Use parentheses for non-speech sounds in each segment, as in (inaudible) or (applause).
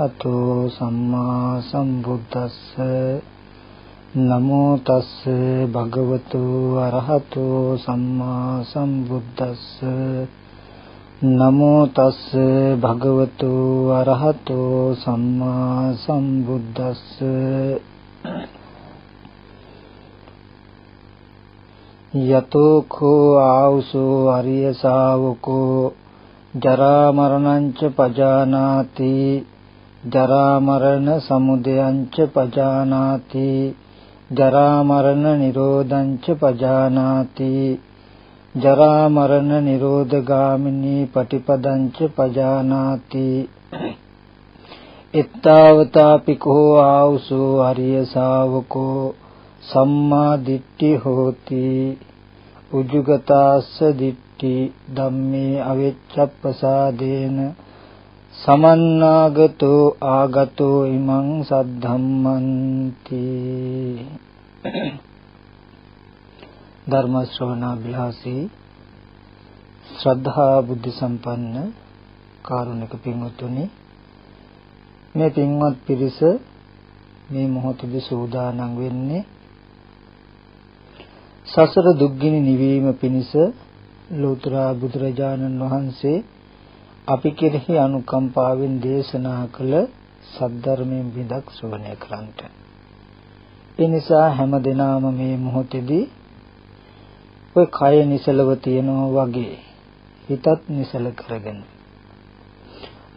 තස්ස භගවතු අරහතෝ සම්මා සම්බුද්දස්ස. නමෝ තස්ස භගවතු අරහතෝ සම්මා සම්බුද්දස්ස. නමෝ තස්ස භගවතු අරහතෝ සම්මා සම්බුද්දස්ස. යතෝ කෝ ආවුසෝ අරිය ශාවකෝ ජරා මරණං ච පජානාති. ජරා මරණ සමුදයං ච පජානාති ජරා මරණ නිරෝධං ච පජානාති ජරා මරණ නිරෝධගාමිනී පටිපදං ච පජානාති එත්තාවතාපිකෝ ආවුසෝ අරිය ශාවකෝ සම්මා දිට්ඨි හෝති. උජුගතාස්ස දිට්ඨි දිට්ඨි ධම්මේ අවෙච්ඡප්පසාදේන සමන්නාගතෝ ආගතෝ ඉමං සද්ධම්මන්ති ධර්ම ශ්‍රවණාභ්‍යාසී ශ්‍රද්ධා බුද්ධ සම්පන්න කාරුණික පින්වත්නි මේ පින්වත් පිරිස මේ මොහොතේදී සූදානම් වෙන්නේ සසර දුක්ගිනි නිවීම පිණිස ලෝතර බුදුරජාණන් වහන්සේ අපි කෙරෙහි අනුකම්පාවෙන් දේශනා කළ සද්ධර්මයෙන් බිඳක් ශ්‍රවණය කරන්ට. ඒ නිසා හැම දිනාම මේ මොහොතේදී ඔය කය නිසලව තියනවා වගේ හිතත් නිසල කරගෙන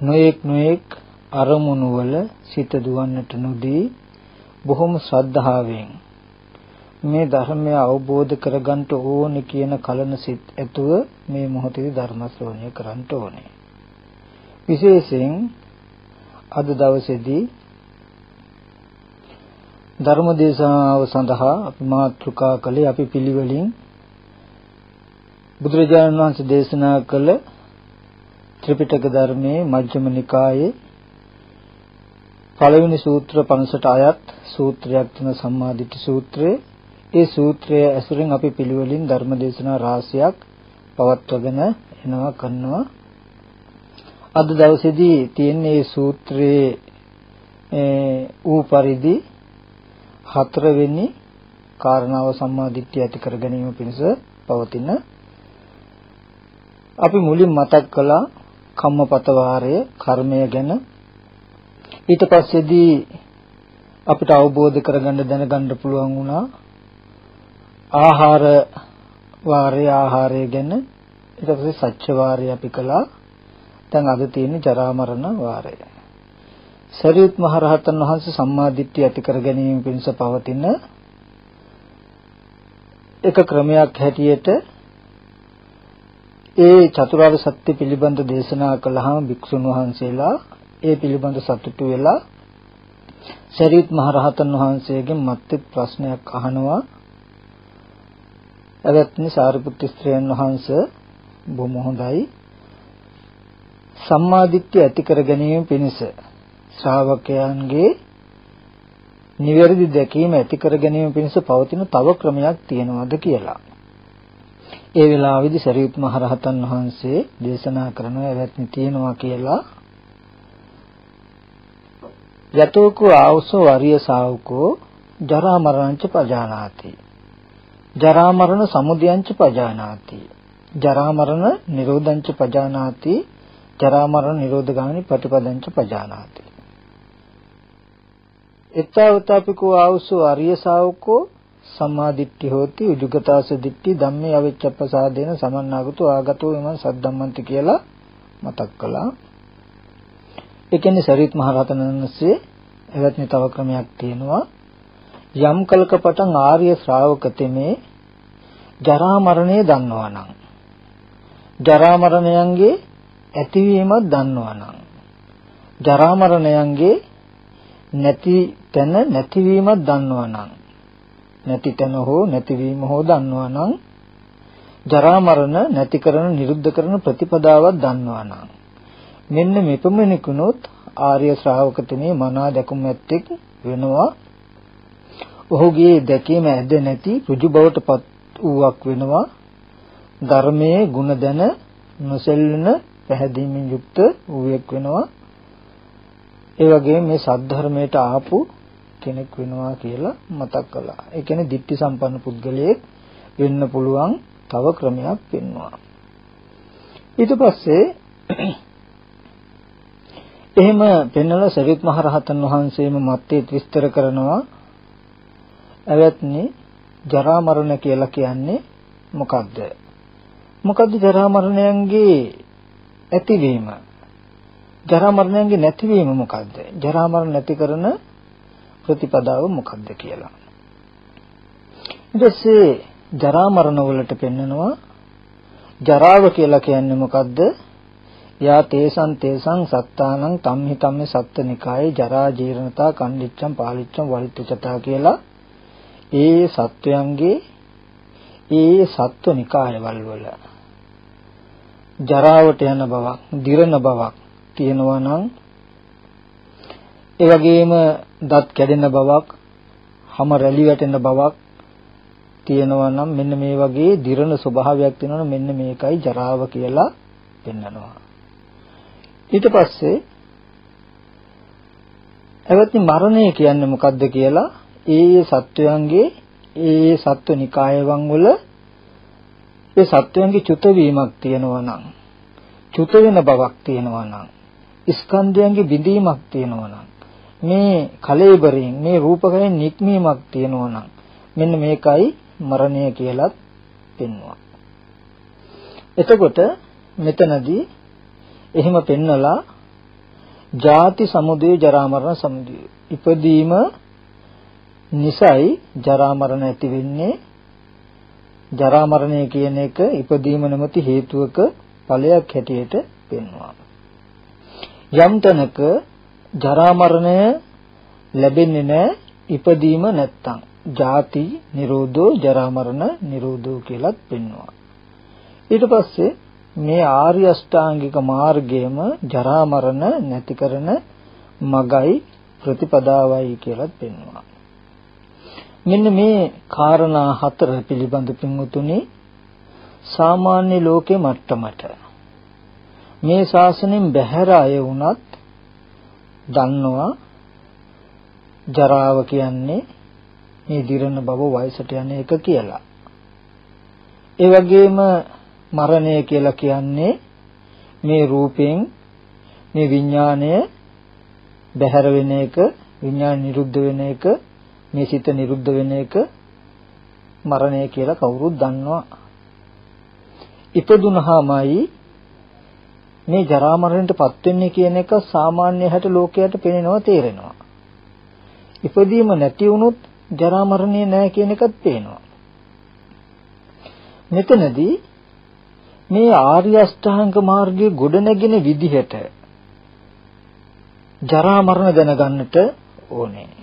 නොඑක් නොඑක් අරමුණු වල සිත දුවන්නට නොදී බොහොම ශ්‍රද්ධාවෙන් මේ ධර්මය අවබෝධ කරගන්න ඕනේ කියන කලන සිත් ඇතුව මේ මොහොතේදී ධර්ම ශ්‍රවණය කරන්න ඕනේ. විශේෂයෙන් අද දවසේදී ධර්ම දේශනාව සඳහා අපි මාතෘකා කළේ අපි පිළිවෙලින් බුදුරජාණන් වහන්සේ දේශනා කළ ත්‍රිපිටක ධර්මයේ මජ්ක්‍ධිම නිකායේ පළවෙනි සූත්‍ර 50ට අයත් සූත්‍රයක් තුන සම්මාදිට්ඨි සූත්‍රයේ ඒ සූත්‍රය ඇසුරින් අපි පිළිවෙලින් ධර්මදේශනා රාශියක් පවත්වගෙන එනවා කරනවා. අද දවසේදී තියෙන මේ සූත්‍රයේ ඌ පරිදි හතරවෙනි කාරණාව සම්මාදිට්ඨිය ඇති කර ගැනීම පිණිස පවතින අපි මුලින් මතක් කළා කම්මපත වාරය කර්මය ගැන ඊට පස්සේදී අපිට අවබෝධ කරගන්න දැනගන්න පුළුවන් වුණා ආහාර වාරය ආහාරය ගැන ඊට පස්සේ සත්‍ය වාරය අපි කළා. දැන් අද තියෙන ජරා මරණ වාරය. සරියුත් මහ රහතන් වහන්සේ සම්මා දිට්ඨිය ඇති කර ගැනීම පිණිස පවතින එක ක්‍රමයක් හැටියට ඒ චතුරාර්ය සත්‍ය පිළිබඳ දේශනා කළාම භික්ෂුන් වහන්සේලා ඒ පිළිබඳ සතුටු වෙලා සරියුත් මහ රහතන් වහන්සේගෙන් මත්ත් ප්‍රශ්නයක් අහනවා එවත්නි සාරිපුත්‍ර ස්ත්‍රයන් වහන්සේ බොහොම හොඳයි සම්මාදිට්ඨිය ඇති කර ගැනීම පිණිස ශ්‍රාවකයන්ගේ නිවැරදි දැකීම ඇති කර ගැනීම පිණිස පවතින තව ක්‍රමයක් තියෙනවද කියලා. ඒ වෙලාවේදී සරියුත් මහ රහතන් වහන්සේ දේශනා කරන එවත්නි තියෙනවා කියලා යතෝකෝ ආවසෝ වරිය ශාවකෝ ජරා මරණංච පජානාති ජරා මරණ සමුදයංච පජානාති. ජරා මරණ නිරෝධංච පජානාති. ජරා මරණ නිරෝධ ගාමිනී ප්‍රතිපදංච පජානාති. එත්තවතාපිකෝ ආවසෝ අරිය ශාවකෝ සම්මාදිට්ඨි හෝති උජුගතාස දිට්ඨි ධම්මේ අවිච්ඡප්පසාදේන සමන්නාගතෝ ආගතෝ එමන් සද්දම්මන්ති කියලා මතක් කළා. ඒ කියන්නේ සරිත් මහ රහතන් වහන්සේ එවත්නි තව ක්‍රමයක් තියෙනවා. යම් කලක පටන් ආර්ය ශ්‍රාවක තෙමේ ජරා මරණය දන්නවනම් ජරා මරණයන්ගේ ඇතිවීමත් දන්නවනම් ජරා මරණයන්ගේ නැති තැන නැතිවීමත් දන්නවනම් නැති තැන හෝ නැතිවීම හෝ දන්නවනම් ජරා මරණ නැති කරන නිරුද්ධ කරන ප්‍රතිපදාවක් දන්නවනම් මෙන්න මෙපමණිකුනොත් ආර්ය ශ්‍රාවක තෙමේ මනා දැකුම් ඇත්තෙක් වෙනවා. ඔහුගේ දැකීම ඇද නැති ඍජු බවට පත් වූවක් වෙනවා. ධර්මයේ ಗುಣ දැන නොසෙල්ලන පැහැදීමෙන් යුක්ත වූයෙක් වෙනවා. ඒ වගේම මේ සද්ධර්මයට ආපු කෙනෙක් වෙනවා කියලා මතක් කළා. ඒ කියන්නේ ditthi සම්පන්න පුද්ගලයෙක් වෙන්න පුළුවන් තව ක්‍රමයක් පෙන්වනවා. ඊට පස්සේ (clears throat) එහෙම පෙන්වලා සරියුත් මහ රහතන් වහන්සේම මත්තේ විස්තර කරනවා එවත්නි ජරා මරණ කියලා කියන්නේ මොකක්ද? මොකද්ද ජරා මරණයන්ගේ ඇතිවීම? ජරා මරණයන්ගේ නැතිවීම මොකද්ද? ජරා මරණ නැති කරන ප්‍රතිපදාව මොකක්ද කියලා. ඊට පස්සේ ජරා මරණ වලට පෙන්නනවා ජරාව කියලා කියන්නේ මොකද්ද? යා තේසං තේසං සත්තානං තම්හි තම්මේ සත්තනිකායේ ජරා ජීර්ණතා කණ්ඩිච්ඡම් පාලිච්ඡම් වලිත්තචතා කියලා ඒ සත්වයන්ගේ ඒ සත්ව නිකායවල වල ජරාවට යන බවක්, දිරන බවක් තියෙනවා නම් ඒ වගේම දත් කැඩෙන බවක්, හැම රැලි වැටෙන බවක් තියෙනවා නම් මෙන්න මේ වගේ දිරන ස්වභාවයක් තියෙනවා මෙන්න මේකයි ජරාව කියලා පෙන්නනවා. ඊට පස්සේ එවත්නි මරණය කියන්නේ මොකද්ද කියලා ඒ සත්වයන්ගේ ඒ සත්ව නිකායවන් වල ඒ සත්වයන්ගේ චුත වීමක් තියෙනවා නම් චුත වෙන බවක් තියෙනවා නම් ස්කන්ධයන්ගේ බිඳීමක් තියෙනවා නම් මේ කලෙබරෙන් මේ රූපකයෙන් නික්මීමක් තියෙනවා නම් මෙන්න මේකයි මරණය කියලත් පෙන්වුවා. එතකොට මෙතනදී එහෙම පෙන්නලා ජාති සමුදය ජරා මරණ සමුදය ඉපදීම නිසයි ජරා මරණ ඇති වෙන්නේ ජරා මරණය කියන එක ඉපදීම නැමැති හේතුවක ඵලයක් හැටියට පෙන්වනවා. යම් තැනක ජරා මරණය ලැබෙන්නේ නැහැ ඉපදීම නැත්තම් ජාති නිරෝධෝ ජරා මරණ නිරෝධෝ කියලාත් පෙන්වනවා. ඊට පස්සේ මේ ආර්ය අෂ්ටාංගික මාර්ගයම ජරා මරණ නැති කරන මගයි ප්‍රතිපදාවයි කියලාත් පෙන්වනවා. මෙන්න මේ කාරණා හතර පිළිබඳ පින්වතුනි සාමාන්‍ය ලෝකේ මට්ටමට මේ ශාසනයෙන් බැහැර අය වුණත් දන්නවා ජරාව කියන්නේ මේ දිරන බව වයසට යන එක කියලා. ඒ වගේම මරණය කියලා කියන්නේ මේ රූපයෙන් මේ විඥාණය බැහැර වෙන එක විඥාන නිරුද්ධ වෙන එක මේ සිත නිරුද්ධ වෙන එක මරණය කියලා කවුරුත් දන්නවා. ඉපදුනහමයි මේ ජරා මරණයටපත් වෙන්නේ කියන එක සාමාන්‍ය හැට ලෝකයට පේනවා තේරෙනවා. ඉපදීම නැති වුණොත් ජරා මරණය නැහැ කියන එකත් පේනවා. මෙතනදී මේ ආර්ය අෂ්ටාංග මාර්ගයේ ගොඩනැගෙන විදිහට ජරා මරණ දැනගන්නට ඕනේ.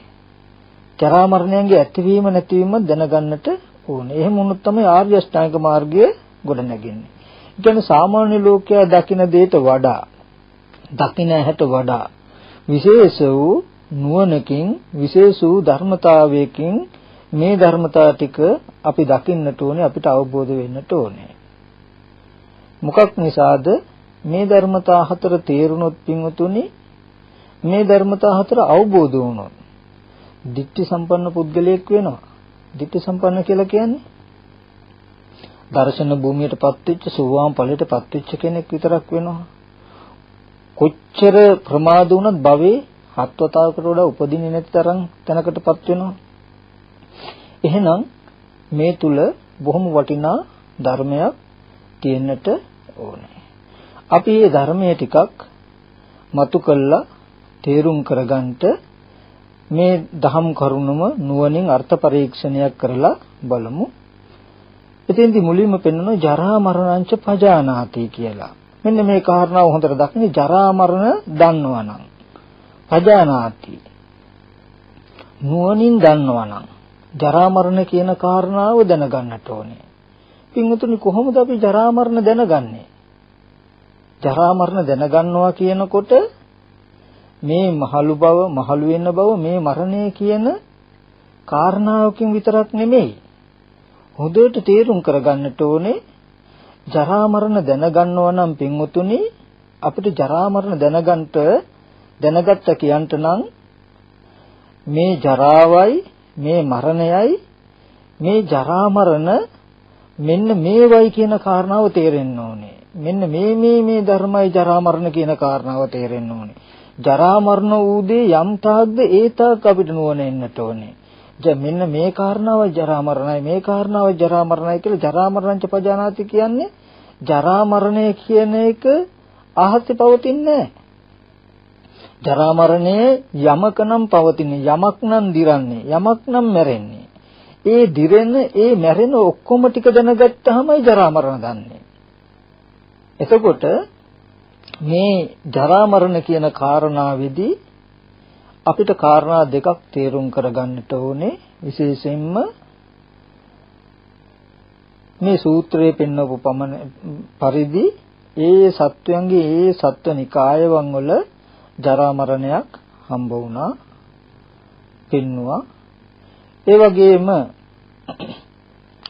ජරා මරණයන්ගේ ඇතිවීම නැතිවීම දැනගන්නට ඕනේ. එහෙම වුණොත් තමයි ආර්ය අෂ්ටාංග මාර්ගය ගොඩනැගෙන්නේ. ඒ කියන්නේ සාමාන්‍ය ලෝකයා දකින දෙයට වඩා දකින හැට වඩා විශේෂ වූ නුවණකින් විශේෂ වූ ධර්මතාවයකින් මේ ධර්මතා ටික අපි දකින්නට ඕනේ අපිට අවබෝධ වෙන්නට ඕනේ. මොකක් නිසාද මේ ධර්මතා හතර තේරුනොත් පින්වතුනි මේ ධර්මතා හතර අවබෝධ වුණොත් ditthi සම්පන්න පුද්ගලයෙක් වෙනවා. ditthi සම්පන්න කියලා කියන්නේ දර්ශන භූමියටපත් වෙච්ච සෝවාන් ඵලයටපත් වෙච්ච කෙනෙක් විතරක් වෙනවා. කොච්චර ප්‍රමාද වුණත් භවයේ හත්වතාවකට වඩා උපදින්නේ නැති තරම් තැනකටපත් වෙනවා. එහෙනම් මේ තුල බොහොම වටිනා ධර්මයක් තියෙන්නට ඕනේ. අපි මේ ධර්මයේ ටිකක් මතු කළා තේරුම් කරගන්නට මේ දහම් කරුණම නුවණින් අර්ථ පරීක්ෂණයක් කරලා බලමු. එතෙන්දි මුලින්ම පෙන්වන ජරා මරණංච පජානාති කියලා. මෙන්න මේ කාරණාව හොඳට දකින්න ජරා මරණ දන්නවනම් පජානාති නුවණින් දන්නවනම් ජරා මරණ කියන කාරණාව දැනගන්නට ඕනේ. පින්වතුනි කොහොමද අපි ජරා මරණ දැනගන්නේ? ජරා මරණ දැනගන්නවා කියනකොට මේ මහලු බව, මහලු වෙන බව, මේ මරණය කියන කාරණාවකින් විතරක් නෙමෙයි. හොඳට තේරුම් කරගන්නට ඕනේ ජරා මරණ දැනගන්නවා නම් පින්වතුනි අපිට ජරා මරණ දැනගන්න දැනගත්ත කියන්ට නම් මේ ජරාවයි මේ මරණයයි මේ ජරා මරණ මෙන්න මේවයි කියන කාරණාව තේරෙන්න ඕනේ. මෙන්න මේ මේ මේ ධර්මයි ජරා මරණ කියන කාරණාව තේරෙන්න ඕනේ. ජරා මරණ ඌදී යම් තාක්ද ඒ තාක් අපිට නුවණ එන්නට ඕනේ. දැන් මෙන්න මේ කාරණාව ජරා මරණයි මේ කාරණාව ජරා මරණයි කියලා ජරා මරණංච පජානාති කියන්නේ ජරා මරණය කියන එක අහසේ පවතින්නේ ජරා මරණය යමක නම් පවතින යමක් නම් දිරන්නේ යමක් නම් මැරෙන්නේ. ඒ දිරෙන ඒ මැරෙන ඔක්කොම ටික දැනගත්තාමයි ජරා මරණ දන්නේ. එතකොට මේ ජරා මරණ කියන කාරණාවේදී අපිට කාරණා දෙකක් තේරුම් කරගන්නට ඕනේ. විශේෂයෙන්ම මේ සූත්‍රයේ පෙන්වපු පමණ පරිදි ඒ සත්වයන්ගේ ඒ සත්ව නිකායවන් වල ජරා මරණයක් හම්බ වුණා. පෙන්නවා ඒ වගේම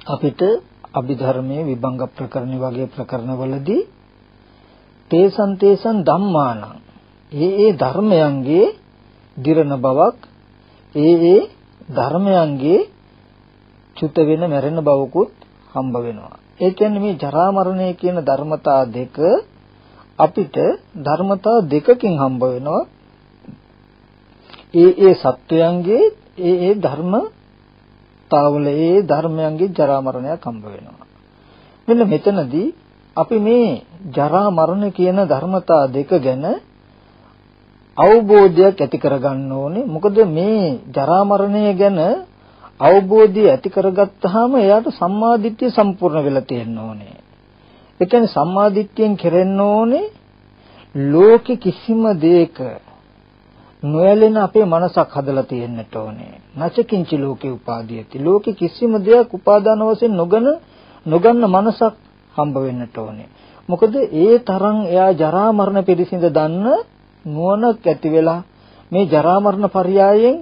අපිට අභිධර්මයේ විභංග ප්‍රකරණ වගේ ප්‍රකරණවලදී තේසන් තේසන් ධම්මානං ඒ ඒ ධර්මයන්ගේ දිරන බවක් ඒ ඒ ධර්මයන්ගේ චුත වෙන මැරෙන බවකුත් හම්බ වෙනවා. ඒ කියන්නේ මේ ජරා මරණය කියන ධර්මතා දෙක අපිට ධර්මතා දෙකකින් හම්බ වෙනවා. ඒ ඒ සත්වයන්ගේ ඒ ඒ ධර්ම තාවල ඒ ධර්මයන්ගේ ජරා මරණයක් හම්බ වෙනවා. මෙන්න මෙතනදී අපි මේ ජරා මරණ කියන ධර්මතා දෙක ගැන අවබෝධයක් ඇති කරගන්න ඕනේ. මොකද මේ ජරා මරණය ගැන අවබෝධය ඇති කරගත්තාම එයාට සම්මාදිට්ඨිය සම්පූර්ණ වෙලා තියෙන්න ඕනේ. ඒ කියන්නේ සම්මාදිට්ඨියෙන් කෙරෙන්න ඕනේ ලෝකෙ කිසිම දෙයක නොයැලෙන අපේ මනසක් හදලා තියෙන්නට ඕනේ. නැචකින්ච ලෝකේ උපාදීයති. ලෝකෙ කිසිම දෙයක් උපාදාන වශයෙන් නොගන නොගන්න මනසක් හම්බ වෙන්නට ඕනේ. මොකද ඒ තරම් එයා ජරා මරණ පිරිසිඳ දන්න නුවණක් ඇති වෙලා මේ ජරා මරණ පරයයෙන්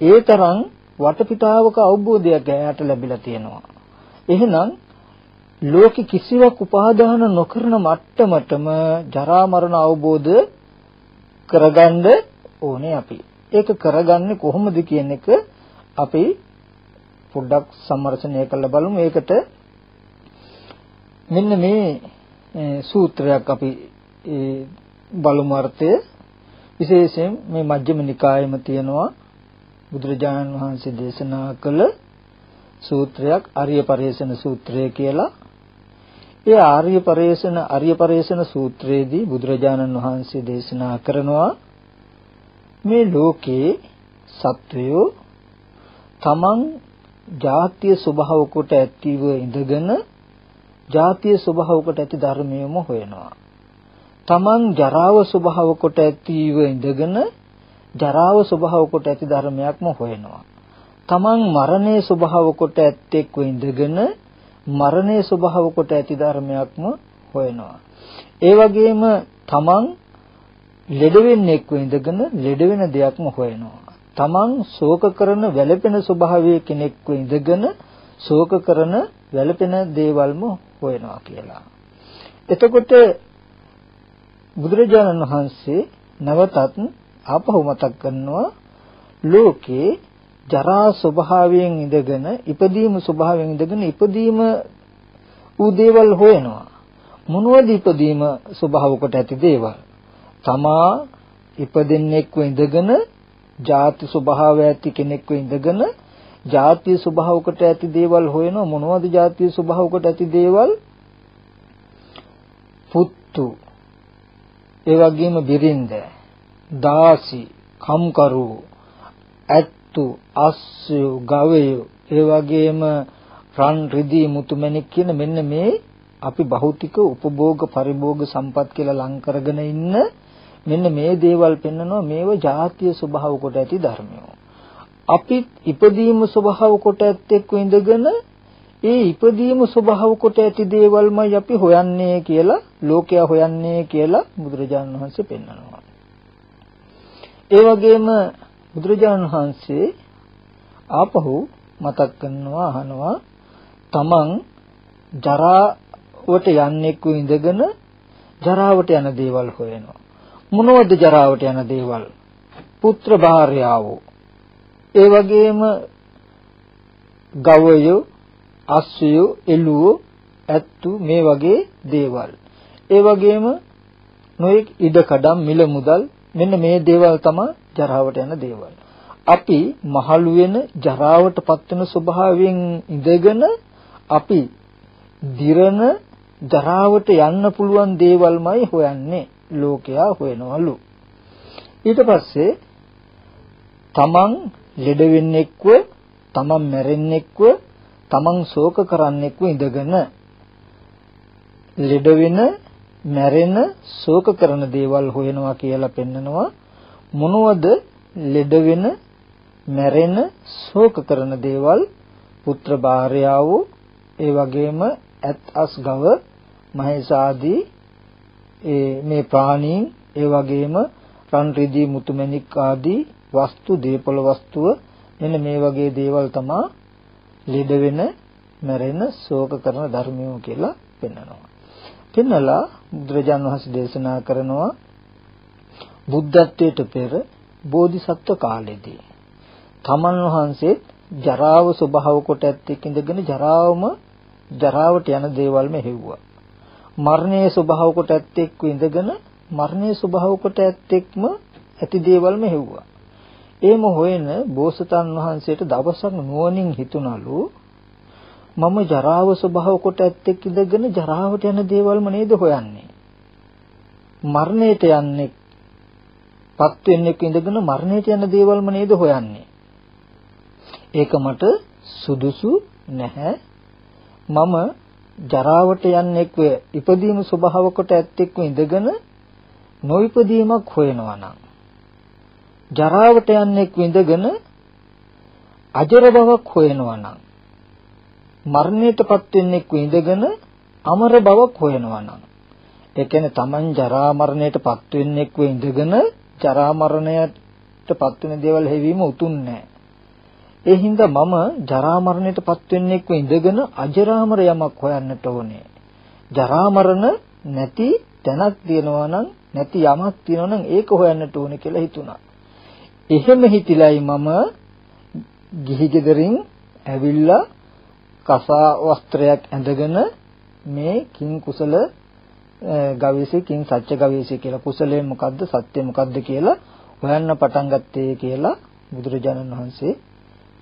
ඒ තරම් වටපිටාවක අවබෝධයක් එයාට ලැබිලා තියෙනවා. එහෙනම් ලෝක කිසිවක් උපාදාන නොකරන මට්ටමටම ජරා මරණ අවබෝධ කරගන්න ඕනේ අපි. ඒක කරගන්නේ කොහොමද කියන එක අපි පොඩ්ඩක් සම්මර්ෂණය කරලා බලමු. ඒකට මෙන්න මේ සූත්‍රයක් අපි බලමු අර්ථය විශේෂයෙන් මේ මජ්ක්‍ධිම නිකායෙම තියෙනවා බුදුරජාණන් වහන්සේ දේශනා කළ සූත්‍රයක් ආර්ය පරේෂණ සූත්‍රය කියලා. ඒ ආර්ය පරේෂණ ආර්ය පරේෂණ සූත්‍රයේදී බුදුරජාණන් වහන්සේ දේශනා කරනවා මේ ලෝකේ සත්වයෝ තමන් ජාතිය ස්වභාව කොට ඇතිව ඉඳගෙන ජාතිය ස්වභාව කොට ඇති ධර්මයම හොයනවා. තමන් ජරාව ස්වභාව කොට ඇතිව ඉඳගෙන ජරාව ස්වභාව කොට ඇති ධර්මයක්ම හොයනවා. තමන් මරණයේ ස්වභාව කොට ඇත්තෙක් වෙඳගෙන මරණයේ ස්වභාව කොට ඇති ධර්මයක්ම හොයනවා. ඒ වගේම තමන් ලෙඩ වෙන්නෙක් වෙඳගෙන ලෙඩ වෙන දෙයක්ම හොයනවා. තමන් ශෝක කරන වැළපෙන ස්වභාවයේ කෙනෙක් වෙඳගෙන ශෝක කරන වැළපෙන දේවල්ම හොයනවා කියලා. එතකොට බුදුරජාණන් වහන්සේ නැවතත් ආපහු මතක් කරනවා ලෝකේ ජරා ස්වභාවයෙන් ඉඳගෙන ඉපදීම ස්වභාවයෙන් ඉඳගෙන ඉපදීම ඌ දේවල් හොයනවා මොනවද ඉපදීම ස්වභාව කොට ඇති දේවල් තමා ඉපදෙන්නෙක්ව ඉඳගෙන ಜಾති ස්වභාවය ඇති කෙනෙක්ව ඉඳගෙන ಜಾති ස්වභාව කොට ඇති දේවල් හොයනවා. මොනවද ಜಾති ස්වභාව කොට ඇති දේවල්? පුත්තු. ඒ වගේම බිරින්ද දාසි කම්කරු ඇත්තු අස්සු ගවයෝ. ඒ වගේම රන් රිදී මුතුමැණික් කියන මෙන්න මේ අපි භෞතික උපභෝග පරිභෝග සම්පත් කියලා ලං කරගෙන ඉන්න මෙන්න මේ දේවල් පෙන්නනවා. මේව ජාතිය ස්වභාව කොට ඇති ධර්මයෝ. අපි ඉපදීම ස්වභාව කොට ඇත්තෙක් ඉඳගෙන ඒ ඉපදීම ස්වභාව කොට ඇති දේවල්මයි අපි හොයන්නේ කියලා ලෝකයා හොයන්නේ කියලා බුදුරජාණන් වහන්සේ පෙන්නනවා. ඒ වගේම බුදුරජාණන් වහන්සේ ආපහු මතක් කරනවා අහනවා තමන් ජරාවට යන්නෙක් ඉඳගෙන ජරාවට යන දේවල් හොයනවා. මොනවද ජරාවට යන දේවල්? පුත්‍ර භාර්යාවෝ. ඒ වගේම ගවයෝ, අස්සයෝ, එළුවෝ, ඇත්තු මේ වගේ දේවල්. ඒ වගේම නොඑක් ඉඩකඩම් මිල මුදල් මෙන්න මේ දේවල් තමයි ජරාවට යන දේවල්. අපි මහලු වෙන ජරාවටපත් වෙන ස්වභාවයෙන් ඉඳගෙන අපි දිරන ජරාවට යන්න පුළුවන් දේවල්මයි හොයන්නේ ලෝකයා හොයනවලු ඊට පස්සේ තමන් ලෙඩ වෙන්නෙක්ව තමන් මැරෙන්නෙක්ව තමන් ශෝක කරන්නෙක්ව ඉඳගෙන ලෙඩ වෙන මැරෙන ශෝක කරන දේවල් හොයනවා කියලා පෙන්නනවා. මොනවද ලෙඩ වෙන මැරෙන ශෝක කරන දේවල්? පුත්‍ර භාර්යාවෝ ඒ වගේම ඇත් අස් ගව මහේස ආදී ඒ මේ ප්‍රාණීන් ඒ වගේම රන් රිදී මුතුමැණික් ආදී වස්තු දීපල වස්තුව මෙන්න මේ වගේ දේවල් තමයි ලෙඩ වෙන මැරෙන ශෝක කරන ධර්මයෝ කියලා පෙන්වනවා. පෙන්නලා බුදුරජාණන් වහන්සේ දේශනා කරනවා බුද්ධත්වයට පෙර බෝධිසත්ව කාලෙදී තමන් වහන්සේ ජරාව ස්වභාව කොට ඇත්තෙක් ඉඳගෙන ජරාවම ජරාවට යන දේවල්ම හෙව්වා. මරණයේ ස්වභාව කොට ඇත්තෙක් ඉඳගෙන මරණයේ ස්වභාව කොට ඇත්තෙක්ම ඇති දේවල්ම හෙව්වා. එහෙම හොයන බෝසතාන් වහන්සේට දවසක් නුවණින් හිතුණලු මම ජරාව ස්වභාව කොට ඇත්තෙක් ඉඳගෙන ජරාවට යන දේවල්ම නේද හොයන්නේ. මරණයට යන්නේ පත් වෙන්නෙක් ඉඳගෙන මරණයට යන දේවල්ම නේද හොයන්නේ. ඒක මට සුදුසු නැහැ. මම ජරාවට යන්නෙක් වේ ඉපදීම ස්වභාව කොට ඇත්තෙක්ව ඉඳගෙන නොඉපදීමක් හොයනවා නම් ජරාවට යන්නෙක් විඳගෙන අජර බවක් හොයනවා නම් මරණයටපත් වෙන්නෙක් විඳගෙන අමර බවක් හොයනවා නම් ඒ කියන්නේ Taman ජරා මරණයටපත් වෙන්නෙක් විඳගෙන ජරා මරණයටපත් වෙන දේවල් හැවීම උතුම් නෑ ඒ හින්දා මම ජරා මරණයටපත් වෙන්නෙක් ඉඳගෙන අජරාමර යමක් හොයන්නට ඕනේ. ජරා මරණ නැති තැනක් තියෙනවා නම් නැති යමක් තියෙනවා නම් ඒක හොයන්නට ඕනේ කියලා හිතුණා. එහෙම හිතිලයි මම ගිහි ගෙදරින් ඇවිල්ලා කසා වස්ත්‍රයක් ඇඳගෙන මේ කිං කුසල ගවේෂී කිං සත්‍ය ගවේෂී කියලා කුසලයේ මොකද්ද සත්‍ය මොකද්ද කියලා හොයන්න පටන් ගත්තේ කියලා බුදුරජාණන් වහන්සේ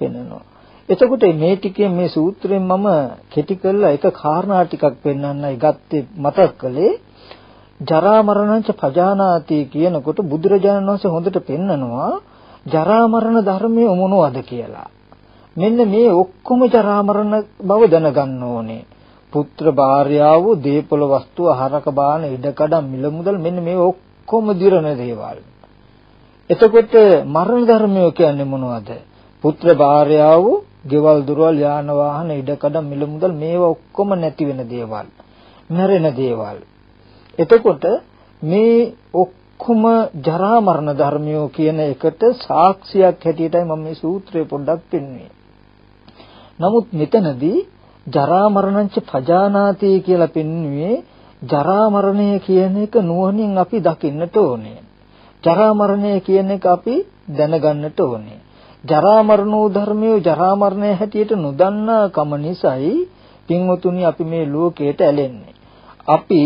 පෙන්වනවා. එතකොට මේ ටිකේ මේ සූත්‍රයෙන් මම කෙටි කරලා එක කාරණා ටිකක් පෙන්වන්නයි ගත්තේ මතක් කළේ ජරා මරණංච පජානාති කියනකොට බුදුරජාණන් වහන්සේ හොඳට පෙන්නනවා ජරා මරණ ධර්මයේ මොනවද කියලා. මෙන්න මේ ඔක්කොම ජරා මරණ බව දැනගන්න ඕනේ. පුත්‍ර භාර්යාව දීපල වස්තු ආහාරක බාන ඉඩකඩම් මිල මුදල් මෙන්න මේ ඔක්කොම දිරන දේවල්. එතකොට මරණ ධර්මය කියන්නේ මොනවද? පුත්‍ර භාර්යාව, ගෙවල් දොරවල්, යාන වාහන, ඉඩකඩ මිල මුදල් මේවා ඔක්කොම නැති වෙන දේවල්. මැරෙන දේවල්. එතකොට මේ ඔක්කොම ජරා මරණ ධර්මයෝ කියන එකට සාක්ෂියක් හැටියටයි මම මේ සූත්‍රය පොඩ්ඩක් පෙන්වන්නේ. නමුත් මෙතනදී ජරා මරණංච පජානාති කියලා පෙන්වුවේ ජරා මරණය කියන එක නුවණින් අපි දකින්නට ඕනේ. ජරා මරණය කියන එක අපි දැනගන්නට ඕනේ. ජරා මරණෝ ධර්මයේ ජරා මරණය හැටියට නොදන්නා කම නිසායි පින්වතුනි අපි මේ ලෝකයට ඇලෙන්නේ. අපි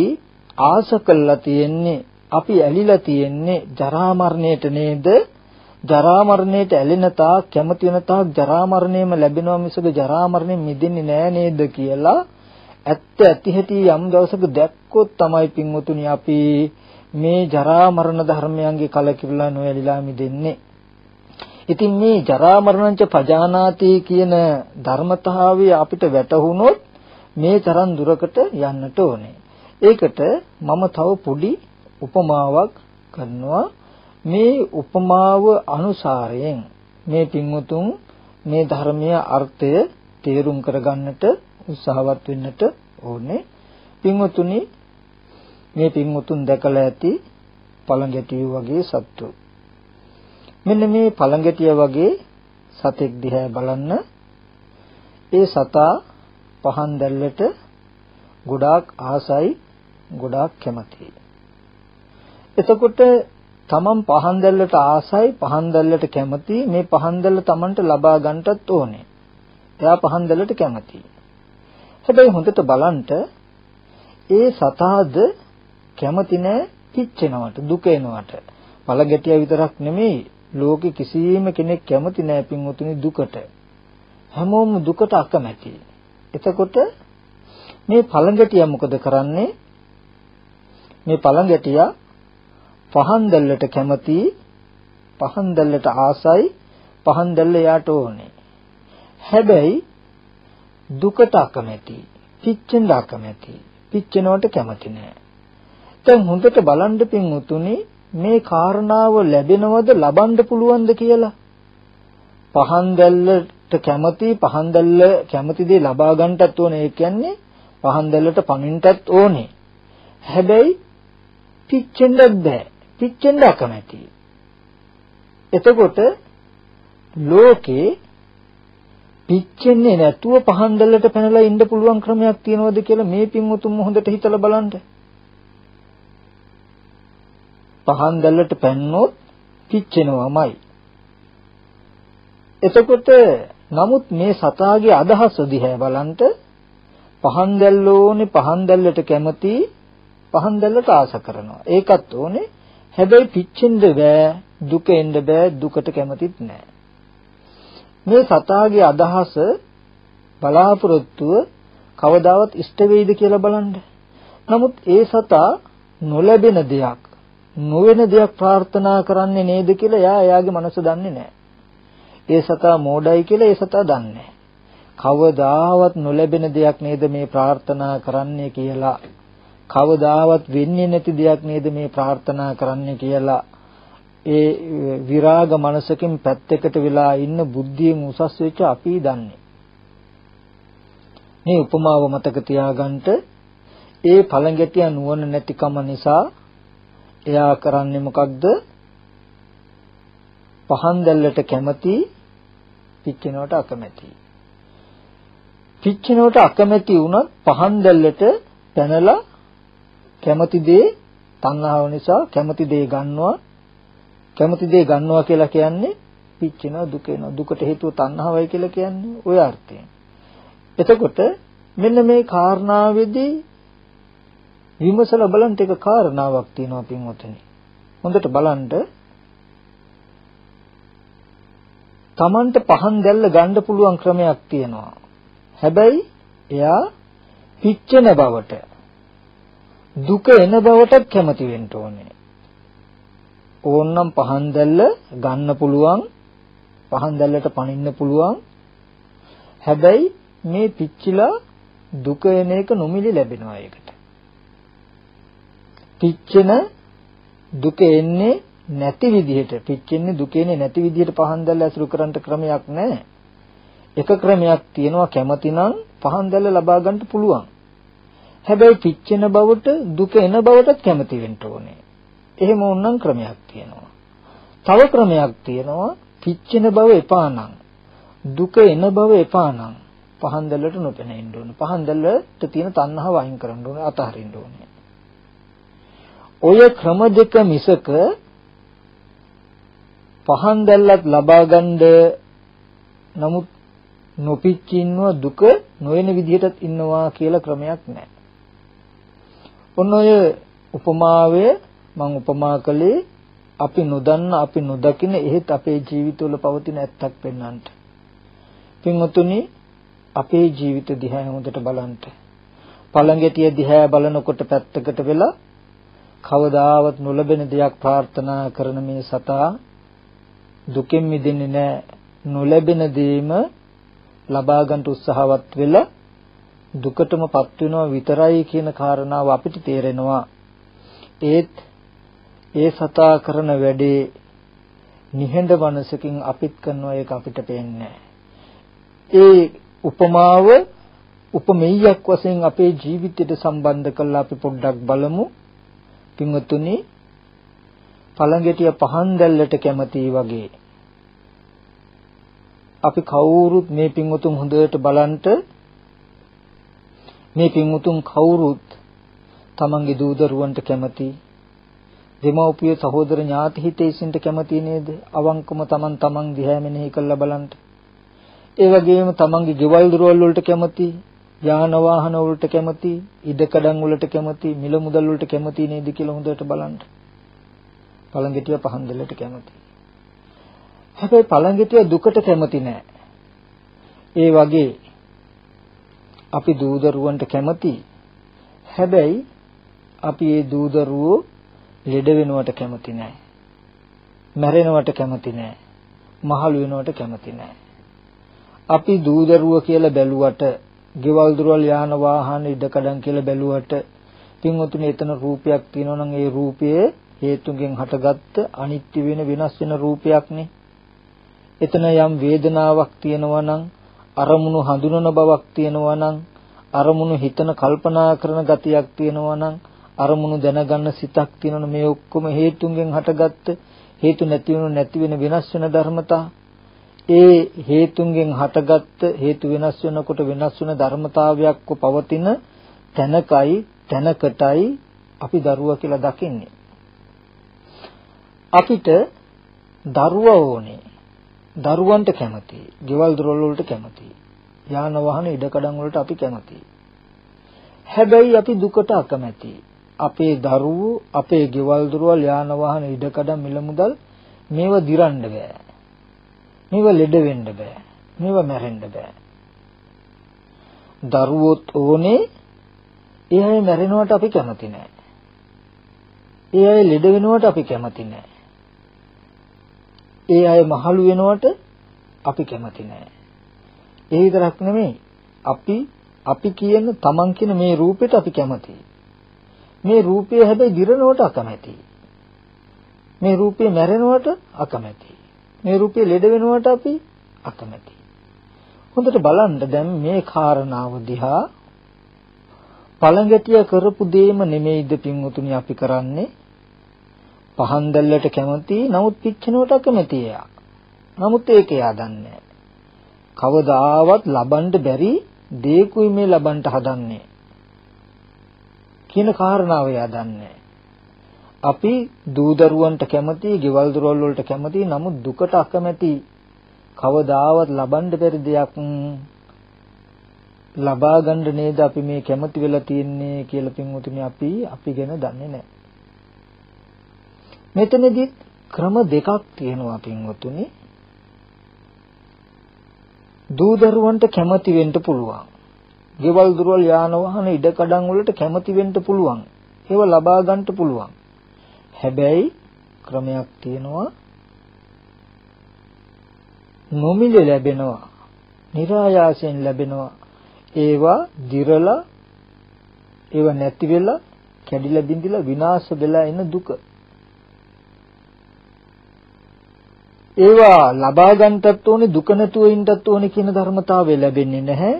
ආස කළා තියෙන්නේ අපි ඇලිලා තියෙන්නේ ජරා මරණයට නේද? ජරා මරණයට ඇලෙන තාක් කැමති වෙන තාක් ජරා මරණයම ලැබෙනවා මිසක ජරා මරණයෙන් මිදෙන්නේ නෑ නේද කියලා ඇත්ත ඇති හැටි යම් දවසක දැක්කොත් තමයි පින්වතුනි අපි මේ ජරා මරණ ධර්මයන්ගේ කලකිරලා නොඇලිලා මිදෙන්නේ. ඉතින් මේ ජරා මරණංච පජානාති කියන ධර්මතාවය අපිට වැටහුනොත් මේ තරම් දුරකට යන්නට ඕනේ. ඒකට මම තව පොඩි උපමාවක් කරනවා. මේ උපමාව අනුසාරයෙන් මේ පින්වුතුන් මේ ධර්මීය අර්ථය තේරුම් කරගන්නට උත්සාහවත් වෙන්නට ඕනේ. පින්වතුනි මේ පින්වතුන් දැකලා ඇති පළඟැටියු වගේ සත්තු මෙන්න මේ පළඟැටිය වගේ සතෙක් දිහා බලන්න ඒ සතා පහන් දැල්ලට ගොඩාක් ආසයි ගොඩාක් කැමතියි එතකොට තමන් පහන් දැල්ලට ආසයි පහන් දැල්ලට කැමති මේ පහන් දැල්ල තමන්ට ලබා ගන්නටත් ඕනේ. එයා පහන් දැල්ලට කැමති. හැබැයි හොඳට බලන්න ඒ සතාද කැමති නෑ පිච්චෙනවට දුක එනවට. පළගැටියා විතරක් නෙමෙයි ලෝකෙ කිසිම කෙනෙක් කැමති නෑ පින්වතුනි දුකට. හැමෝම දුකට අකමැති. එතකොට මේ පළඟැටියා මොකද කරන්නේ? මේ පළඟැටියා පහන් දැල්ලට කැමති පහන් දැල්ලට ආසයි පහන් දැල්ල යාට ඕනේ. හැබැයි දුකට අකමැති, පිච්චෙන්න අකමැති, පිච්චෙනවට කැමති නෑ. දැන් හොඳට බලන්න පින් උතුනේ මේ කාරණාව ලැබෙනවද ලබන්න පුළුවන්ද කියලා පහන් දැල්ලට කැමති පහන් දැල්ල කැමති දේ ලබා ගන්නටත් ඕනේ ඒ කියන්නේ පහන් දැල්ලට පනින්නටත් ඕනේ හැබැයි පිච්චෙන්නත් බෑ පිච්චෙන්න අකමැති එතකොට ලෝකේ පිච්චෙන්නේ නැතුව පහන් දැල්ලට පැනලා ඉන්න පුළුවන් ක්‍රමයක් තියනවද කියලා මේ පින් උතුම් හොඳට හිතලා බලන්න පහන් දැල්ලට පැන්නොත් පිච්චෙනවමයි. එතකොට නමුත් මේ සතාගේ අදහස දිහා බලන්ට පහන් දැල්ල ඕනේ පහන් දැල්ලට කැමති පහන් දැල්ලට ආස කරනවා. ඒකත් ඕනේ. හැබැයි පිච්චෙන්න බෑ දුක එන්න බෑ දුකට කැමතිත් නෑ. මේ සතාගේ අදහස බලාපොරොත්තුව කවදාවත් ඉෂ්ට වෙයිද කියලා බලන්න. නමුත් ඒ සතා නොලැබෙන දෙයක් නොවන දෙයක් ප්‍රාර්ථනා කරන්නේ නේද කියලා එයා එයාගේ මනස දන්නේ නැහැ. ඒ සතා මෝඩයි කියලා ඒ සතා දන්නේ කවදාවත් නොලැබෙන දෙයක් නේද මේ ප්‍රාර්ථනා කරන්නේ කියලා කවදාවත් වෙන්නේ නැති දෙයක් නේද මේ ප්‍රාර්ථනා කරන්නේ කියලා ඒ විරාග මනසකින් පැත්තකට වෙලා ඉන්න බුද්ධියෙන් උසස් වෙච්ච අපි දන්නේ මේ උපමාව මතක තියාගන්න ඒ පළඟැටිය නුවණ නැතිකම නිසා එයා කරන්නේ මොකක්ද? පහන් දැල්ලට කැමති පිච්චෙනවට අකමැති. පිච්චෙනවට අකමැති වුණත් පහන් දැල්ලට පැනලා කැමති දේ තණ්හාව නිසා කැමති දේ ගන්නවා කැමති දේ ගන්නවා කියලා කියන්නේ පිච්චෙනවා දුක වෙනවා දුකට හේතුව තණ්හාවයි කියලා කියන්නේ ওই අර්ථයෙන් එතකොට මෙන්න මේ කාරණාවේදී විමසලා බලන්න එක කාරණාවක් තියෙනවා පින්වතුනි. හොඳට බලන්න Tamanට පහන් දැල්ල ගන්න පුළුවන් ක්‍රමයක් තියෙනවා. හැබැයි එයා පිච්චෙන බවට දුක එන බවට කැමති වෙන්න ඕනේ. ඕන්නම් පහන් දැල්ල ගන්න පුළුවන් පහන් දැල්ලට පනින්න පුළුවන් හැබැයි මේ පිච්චිලා දුක එන එක නොමිලි ලැබෙනවා ඒකට පිච්චෙන දුක එන්නේ නැති විදිහට පිච්චෙන්නේ දුක එන්නේ නැති විදිහට පහන් දැල්ල ඇසුරු කරන්න ක්‍රමයක් නැහැ. එක ක්‍රමයක් තියෙනවා කැමතිනම් පහන් දැල්ල ලබා ගන්න පුළුවන්. හැබැයි පිච්චෙන බවට දුක එන බවටත් කැමති වෙන්න ඕනේ. එහෙම වුණනම් ක්‍රමයක් තියෙනවා. තව ක්‍රමයක් තියෙනවා පිච්චෙන බව එපා නම් දුක එන බව එපා නම් පහන් දැල්ලට නොපෙනෙන්න ඕනේ. පහන් දැල්ලට තියෙන තණ්හාව අයින් කරන්න ඕනේ, අතහරින්න ඕනේ. ඔය ක්‍රම දෙක මිසක පහන් දැල්ලත් ලබා ගන්න නමුත් නොපිච්චින්ව දුක නොවන විදිහටත් ඉන්නවා කියලා ක්‍රමයක් නැහැ. ඔන්න ඔය උපමාවය මම උපමා කළේ අපි නොදන්න අපි නොදකින එහෙත් අපේ ජීවිතවල පවතින ඇත්තක් පෙන්වන්නට. පින්වතුනි අපේ ජීවිත දිහා හොඳට බලන්න. පළඟැටිය දිහා බලනකොට පැත්තකට වෙලා කවදාවත් නොලබෙන දෙයක් ප්‍රාර්ථනා කරන මේ සතා දුකෙන් මිදෙන්නේ නැහැ නොලැබෙන දේම ලබා ගන්න උත්සාහවත් වෙලා දුකටමපත් වෙනවා විතරයි කියන කාරණාව අපිට තේරෙනවා. ඒත් ඒ සතා කරන වැඩේ නිහඬ මනසකින් අපිත් කරනවා ඒක අපිට පේන්නේ ඒ උපමාව උපමෙය්‍යක් වශයෙන් අපේ ජීවිතයට සම්බන්ධ කරලා අපි පොඩ්ඩක් බලමු. පින්වතුනි පළඟැටිය පහන් දැල්ලට කැමතියි වගේ. අපි කවුරුත් මේ පින්වතුන් හොඳට බලන්ට මේ පින්වතුන් කවුරුත් තමන්ගේ දූ දරුවන්ට කැමති දෙමව්පිය සහෝදර ඥාති හිතේසින්ට කැමති නේද? අවංකම Taman Taman දිහා මෙනෙහි කරලා බලන්න. ඒ වගේම Tamanගේ ගෙවල් දොරවල් වලට කැමති, යාන වාහන වලට කැමති, ඉඩකඩම් වලට කැමති, මිල මුදල් වලට කැමති නේද කියලා හොඳට බලන්න. පළඟිටිය පහන්දලට කැමති. හැබැයි පළඟිටිය දුකට කැමති නෑ. ඒ වගේ අපි දූ දරුවන්ට කැමති. හැබැයි අපි ඒ දූ දරුවෝ ලෙඩ වෙනවට කැමති නෑ. මැරෙනවට කැමති නෑ. මහලු වෙනවට කැමති නෑ. අපි දූ දරුව කියලා බැලුවට, ගෙවල් දොරවල් යාන වාහන ඉඩකඩම් කියලා බැලුවට පින්වතුනි එතන රූපයක් තියෙනවා නම් ඒ රූපයේ හේතුන්ගෙන් හටගත්ත අනිත්‍ය වෙන වෙනස් වෙන රූපයක්නේ. එතන යම් වේදනාවක් තියෙනවා නම් අරමුණු හඳුනන බවක් තියෙනවා නම් අරමුණු හිතන කල්පනා කරන ගතියක් තියෙනවා නම් අරමුණු දැනගන්න සිතක් තියෙනවනේ මේ ඔක්කොම හේතුන්ගෙන් හටගත්ත හේතු නැති වෙනු නැති වෙන වෙනස් වෙන ධර්මතා. ඒ හේතුන්ගෙන් හටගත්ත හේතු වෙනස් වෙනකොට වෙනස් වෙන ධර්මතාවයක්ව පවතින තැනකයි තැනකටයි අපි දරුවා කියලා දකින්නේ. අපිට දරුවා ඕනේ. දරුවන්ට කැමතියි. ගෙවල් දොරවල් වලට කැමතියි. යාන වාහන ඉඩකඩම් වලට අපි කැමතියි. හැබැයි අපි දුකට අකමැතියි. අපේ දරුවෝ, අපේ ගෙවල් දොරවල් යාන වාහන ඉඩකඩම් මිල මුදල් මේව දිරන්න බෑ. මේව ලෙඩ වෙන්න බෑ. මේව මැරෙන්න බෑ. දරුවොත් ඕනේ ඒ අය මැරෙනවට අපි කැමති නෑ. ඒ අය ලෙඩ වෙනවට අපි කැමති නෑ. ඒ අය මහලු වෙනවට අපි කැමති නෑ. ඒ විතරක් නෙමෙයි අපි අපි කියන තමන් කියන මේ රූපෙට අපි කැමතියි. මේ රූපය හැබැයි දිරනවට අකමැතියි. මේ රූපය මැරෙනවට අකමැතියි. මේ රූපය ලෙඩ වෙනවට අපි අකමැතියි. හොඳට බලන්න දැන් මේ කාරණාව දිහා පළඟැටිය කරපු දෙයම නෙමෙයිද පින්වතුනි අපි කරන්නේ පහන් දැල්ලට කැමති නමුත් පිච්චෙනවට අකමැති එයා. නමුත් ඒක එයා දන්නේ කවදාවත් ලබන්න බැරි දේකුයි මේ ලබන්න හදන්නේ. කියන කාරණාව එයා දන්නේ අපි දූ දරුවන්ට කැමති, ගෙවල් දොරවල් වලට කැමති, නමුත් දුකට අකමැති කවදාවත් ලබන්න බැරි දෙයක් ලබා ගන්න නේද අපි මේ කැමති වෙලා තියෙන්නේ කියලා පින්වතුනි අපි අපි ගැන දන්නේ නැහැ. මෙතනදිත් ක්‍රම දෙකක් තියෙනවා පින්වතුනි. දූ දරුවන්ට කැමති වෙන්න පුළුවන්. ගෙවල් දොරවල් යාන වාහන ඉඩකඩම් වලට කැමති වෙන්න පුළුවන්. ඒව ලබා ගන්න පුළුවන්. හැබැයි ක්‍රමයක් තියෙනවා. නොමිලේ ලැබෙනවා. નિરાයාසයෙන් ලැබෙනවා. ඒවා දිරලා ඒව නැති වෙලා කැඩිලා බිඳිලා විනාශ වෙලා එන දුක. ඒවා ලබා ගන්නටත් ඕනේ දුක නැතුව ඉන්නටත් ඕනේ කියන ධර්මතාවය ලැබෙන්නේ නැහැ.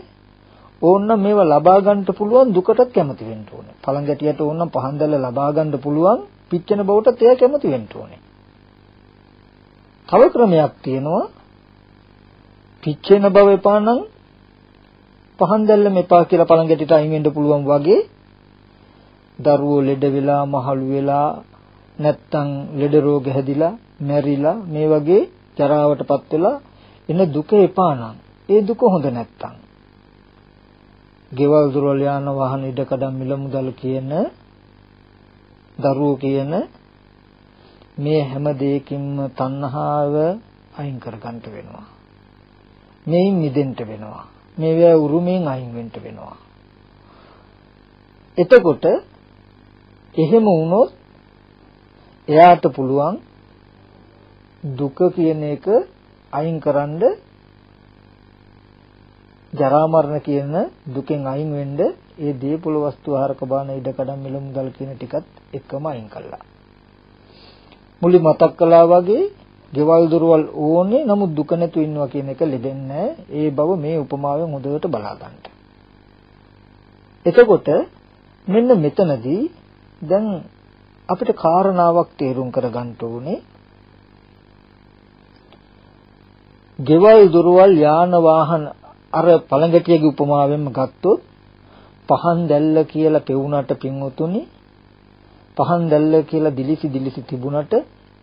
ඕන්න මේවා ලබා ගන්නට පුළුවන් දුකටත් කැමති වෙන්න ඕනේ. පළඟැටියට ඕන්න පහන් දැල්ල ලබා ගන්න පුළුවන් පිච්චෙන බවටත් එයා කැමති වෙන්න ඕනේ. තව ක්‍රමයක් තියෙනවා. පිච්චෙන බව එපා නම් පහන් දැල්ල මෙපා කියලා පළඟැටිට අයින් වෙන්න පුළුවන් වගේ දරුවෝ ලෙඩ වෙලා මහලු වෙලා නැත්තම් ලෙඩ රෝග හැදිලා මැරිලා මේ වගේ ජරාවටපත් වෙලා එන දුක එපා නම් ඒ දුක හොඳ නැත්තම් ගෙවල් දොරවල් යාන වාහන ඉඩකඩම් මිල මුදල් කියන දරුවෝ කියන මේ හැම දෙයකින්ම තණ්හාව අයින් කර ගන්නට වෙනවා. මේන් මිදෙන්න වෙනවා. මේවා උරුමෙන් අයින් වෙන්න වෙනවා. එතකොට එහෙම වුණොත් එයාට පුළුවන් දුක කියන එක අයින් කරන්න ජරා මරණ කියන දුකෙන් අයින් වෙන්න ඒ දීපුල වස්තු ආහාරක බාන ඉඩකඩම් මිල මුදල් කියන ටිකත් එකම අයින් කළා. මුලි මතක් කළා වගේ ගෙවල් දොරවල් ඕනේ නමුත් දුක නැතු ඉන්නවා කියන එක ලෙඩෙන්නේ ඒ බව මේ උපමාවෙන් හොඳට බලා ගන්න. එතකොට මෙන්න මෙතනදී දැන් අපිට කාරණාවක් තේරුම් කරගන්න ඕනේ ගෙවල් දොරවල් යාන වාහන අර පළඟටියගේ උපමාවෙන්ම ගත්තොත් පහන් දැල්ල කියලා පෙවුනට පින්වතුනි පහන් දැල්ල කියලා දිලිසි දිලිසි තිබුණට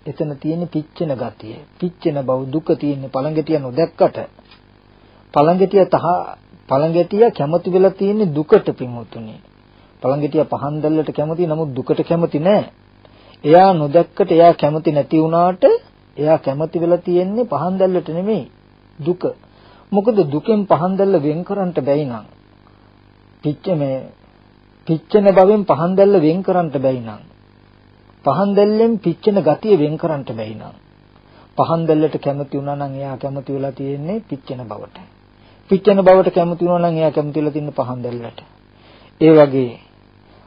එතන තියෙන පිච්චෙන ගතිය. පිච්චෙන බව දුක තියෙන පළඟටිය නොදැක්කට පළඟටිය තහ පළඟටිය කැමති වෙලා තියෙන්නේ දුකට පින්වතුනි. පළඟටිය පහන් දැල්ලට කැමති නමුත් දුකට කැමති නෑ. එයා නොදැක්කට එයා කැමති නැති වුණාට එයා කැමති වෙලා තියෙන්නේ පහන් දැල්ලට නෙමෙයි දුක. මොකද දුකෙන් පහන් දැල්ල වෙන් කරන්නට බැයි නම් පිච්ච මේ පිච්චෙන බවෙන් පහන් දැල්ල වෙන් කරන්නට බැයි නම් පහන් දැල්ලෙන් පිච්චෙන ගතිය වෙන් කරන්නට බැයි නම් පහන් දැල්ලට කැමති වුණා නම් එයා කැමති වෙලා තියෙන්නේ පිච්චෙන බවට. පිච්චෙන බවට කැමති වුණා නම් එයා කැමති වෙලා තියෙන්නේ පහන් දැල්ලට. ඒ වගේ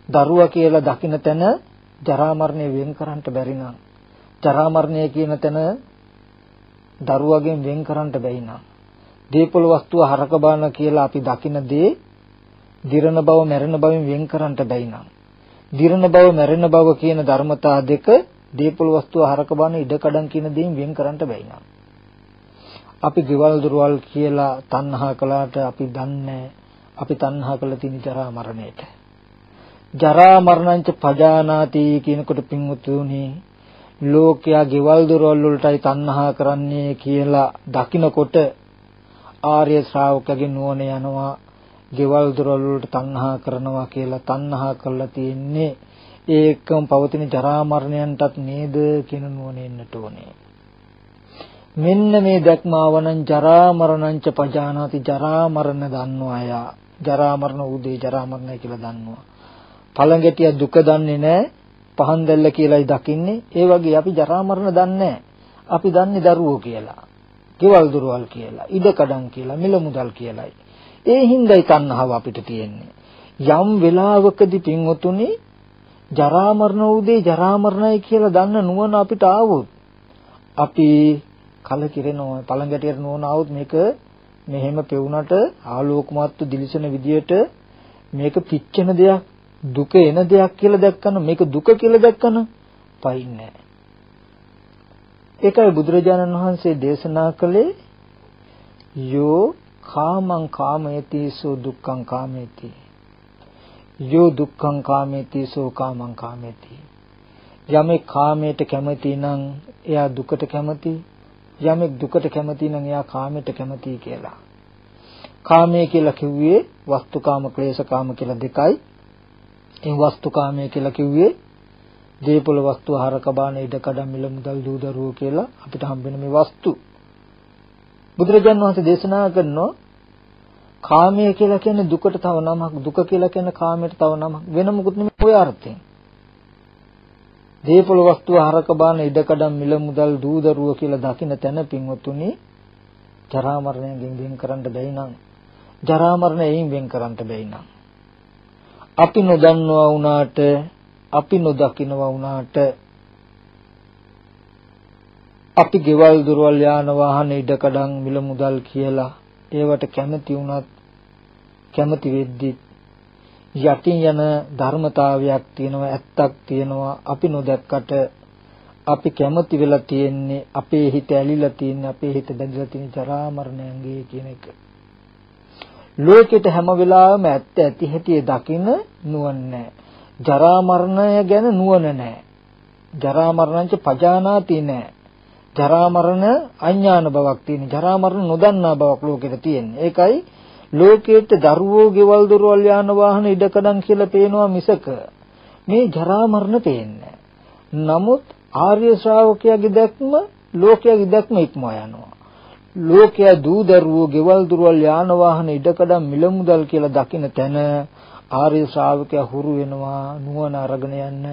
දරුවා කියලා දකින්න තැන ජරා මරණය වෙන් කරන්නට බැරි නම් ජරා මරණය කියන තැන දරුවගෙන් වෙන් කරන්නට බැයි නම් දීපල වස්තුව හරක බාන කියලා අපි දකින දේ දිරන බව මැරෙන බවෙන් වෙන් කරන්නට බැයි නම් දිරන බව මැරෙන බව කියන ධර්මතා දෙක දීපල වස්තුව හරක බාන ඉඩකඩම් කියන දේෙන් වෙන් කරන්නට බැයි නම්. අපි ගෙවල් දොරවල් කියලා තණ්හා කළාට අපි දන්නේ අපි තණ්හා කළ තියෙන ජරා මරණයට. ජරා මරණංච පජානාති කියනකොට පින්වතුනි ලෝකයා ගෙවල් දොරවල් වලටයි තණ්හා කරන්නේ කියලා දකිනකොට ආර්ය ශ්‍රාවකගේ නුවණ යනවා ගෙවල් දොරවල් වලට තණ්හා කරනවා කියලා තණ්හා කරලා තියෙන්නේ. ඒකම පවතින ජරා මරණයන්ටත් නේද කියන නුවණ එන්නට ඕනේ. මෙන්න මේ දැක්මාවනම් ජරා මරණංච පජානාති ජරා මරණ දන්නවා අය ජරා මරණ උදේ ජරා මරණයි කියලා දන්නවා. පළඟැටිය දුක දන්නේ නැහැ පහන් දැල්ල කියලායි දකින්නේ. ඒ වගේ අපි ජරා මරණ දන්නේ අපි දන්නේ දරුවෝ කියලා ගෙවල් දොරවල් කියලා ඉඩකඩම් කියලා මිල මුදල් කියලායි. ඒ හින්දායි තණ්හාව අපිට තියෙන්නේ. යම් වෙලාවකදී පින්වතුනි ජරා මරණ උදේ ජරා මරණයි කියලා දන්න නුවණ අපිට ආවොත් අපි කලකිරෙනවා පළඟැටියට නුවණ ආවොත් මේක මෙහෙම පෙවුනට ආලෝකමත්තු දිලිසෙන විදියට මේක පිච්චෙන දෙයක්. දුක එන දෙයක් කියලා දැක්කම මේක දුක කියලා දැක්කම පයින්නේ ඒකයි බුදුරජාණන් වහන්සේ දේශනා කළේ යෝ කාමං කාමයති සෝ දුක්ඛං කාමයති යෝ දුක්ඛං කාමයති සෝ කාමං කාමයති යමෙක් කාමයට කැමති නම් එයා දුකට කැමති යමෙක් දුකට කැමති නම් එයා කාමයට කැමති කියලා. කාමය කියලා කිව්වේ වස්තුකාම ක්ලේශකාම කියලා දෙකයි. ඉතින් වස්තුකාමයේ කියලා කිව්වේ දීපල වස්තු ආහාර කබාන ඉඩ කඩම් මිල මුදල් දූ දරුවෝ කියලා අපිට හම්බෙන මේ වස්තු. බුදුරජාන් වහන්සේ දේශනා කරනවා කාමය කියලා කියන්නේ දුකට තව නමක් දුක කියලා කියන්නේ කාමයට තව නමක් වෙන මොකුත් නෙමෙයි ඔය අර්ථයෙන්. දීපල වස්තු ආහාර කබාන ඉඩ කඩම් මිල මුදල් දූ දරුවෝ කියලා දකින්න තැන පින්වතුනි ජරා මරණයෙන් වෙන් කරන්න බැයි නම් ජරා මරණයෙන් වෙන් කරන්න බැයි නම් අපි නොදන්නවා වුණාට අපි නොදකින්නවා වුණාට අපි ගෙවල් දොරවල් යාන වාහන ඉඩකඩම් මිල මුදල් කියලා ඒවට කැමති වුණත් කැමති වෙද්දි යටින් යන ධර්මතාවයක් තියෙනවා ඇත්තක් තියෙනවා. අපි නොදැක්කට අපි කැමති වෙලා තියෙන්නේ අපේ හිත ඇලිලා තියෙන්නේ අපේ හිත බැඳලා තියෙන ජරා මරණයන්ගේ කියන එක. ලෝකෙට හැම වෙලාවෙම ඇත්ත ඇති හැටි දකින නුවණ නැහැ. ජරා මරණය ගැන නුවණ නැහැ. ජරා මරණංච පජානාති නැහැ. ජරා මරණ අඥාන බවක් තියෙන. ජරා මරණ නොදන්නා බවක් ලෝකෙට තියෙන. ඒකයි ලෝකෙට දරුවෝ ගෙවල් දොරවල් යාන වාහන ඉඩකඩම් කියලා පේනවා මිසක මේ ජරා මරණ පේන්නේ නමුත් ආර්ය ශ්‍රාවකයාගේ දැක්ම ලෝකයාගේ දැක්ම ඉක්මවා යනවා. ලෝකයා දූ දරුවෝ ගෙවල් දුරවල් යාන වාහන ඉඩකඩම් මිල මුදල් කියලා දකින තැන ආර්ය ශ්‍රාවකයා හුරු වෙනවා නුවණ අරගෙන යන්න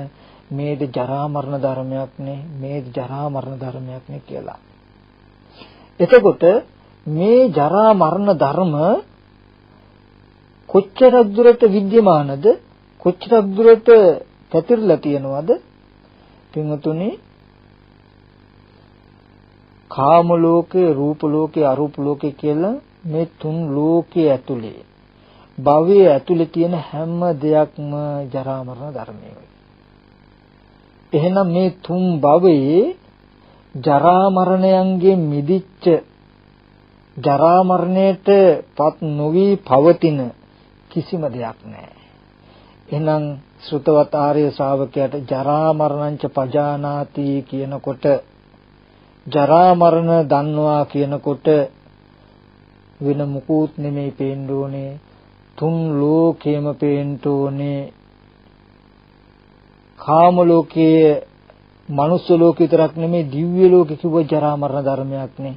මේද ජරා මරණ ධර්මයක් නේ මේද ජරා මරණ ධර්මයක් නේ කියලා. එතකොට මේ ජරා මරණ ධර්ම කොච්චරක් දුරට විද්‍යමානද කොච්චරක් දුරට පැතිරලා තියෙනවද පින්වතුනි කාම ලෝකේ, රූප ලෝකේ, අරූප ලෝකේ කියලා මේ තුන් ලෝකයේ ඇතුලේ භවයේ ඇතුලේ තියෙන හැම දෙයක්ම ජරා මරණ ධර්මයයි. එහෙනම් මේ තුන් භවයේ ජරා මරණයන්ගෙන් මිදිච්ච ජරා මරණයට පත් නොවි පවතින කිසිම දෙයක් නැහැ. එහෙනම් ශ්‍රුතවත් ආර්ය ශ්‍රාවකයාට ජරා මරණංච පජානාති කියනකොට ජරා මරණ දන්නවා කියනකොට වෙන මුකුත් නෙමෙයි පේන්න ඕනේ. තුන් ලෝකේම පේන්න ඕනේ. කාම ලෝකයේ මනුස්ස ලෝකේ විතරක් නෙමෙයි දිව්‍ය ලෝකේ කිව්ව ජරා මරණ ධර්මයක් නේ.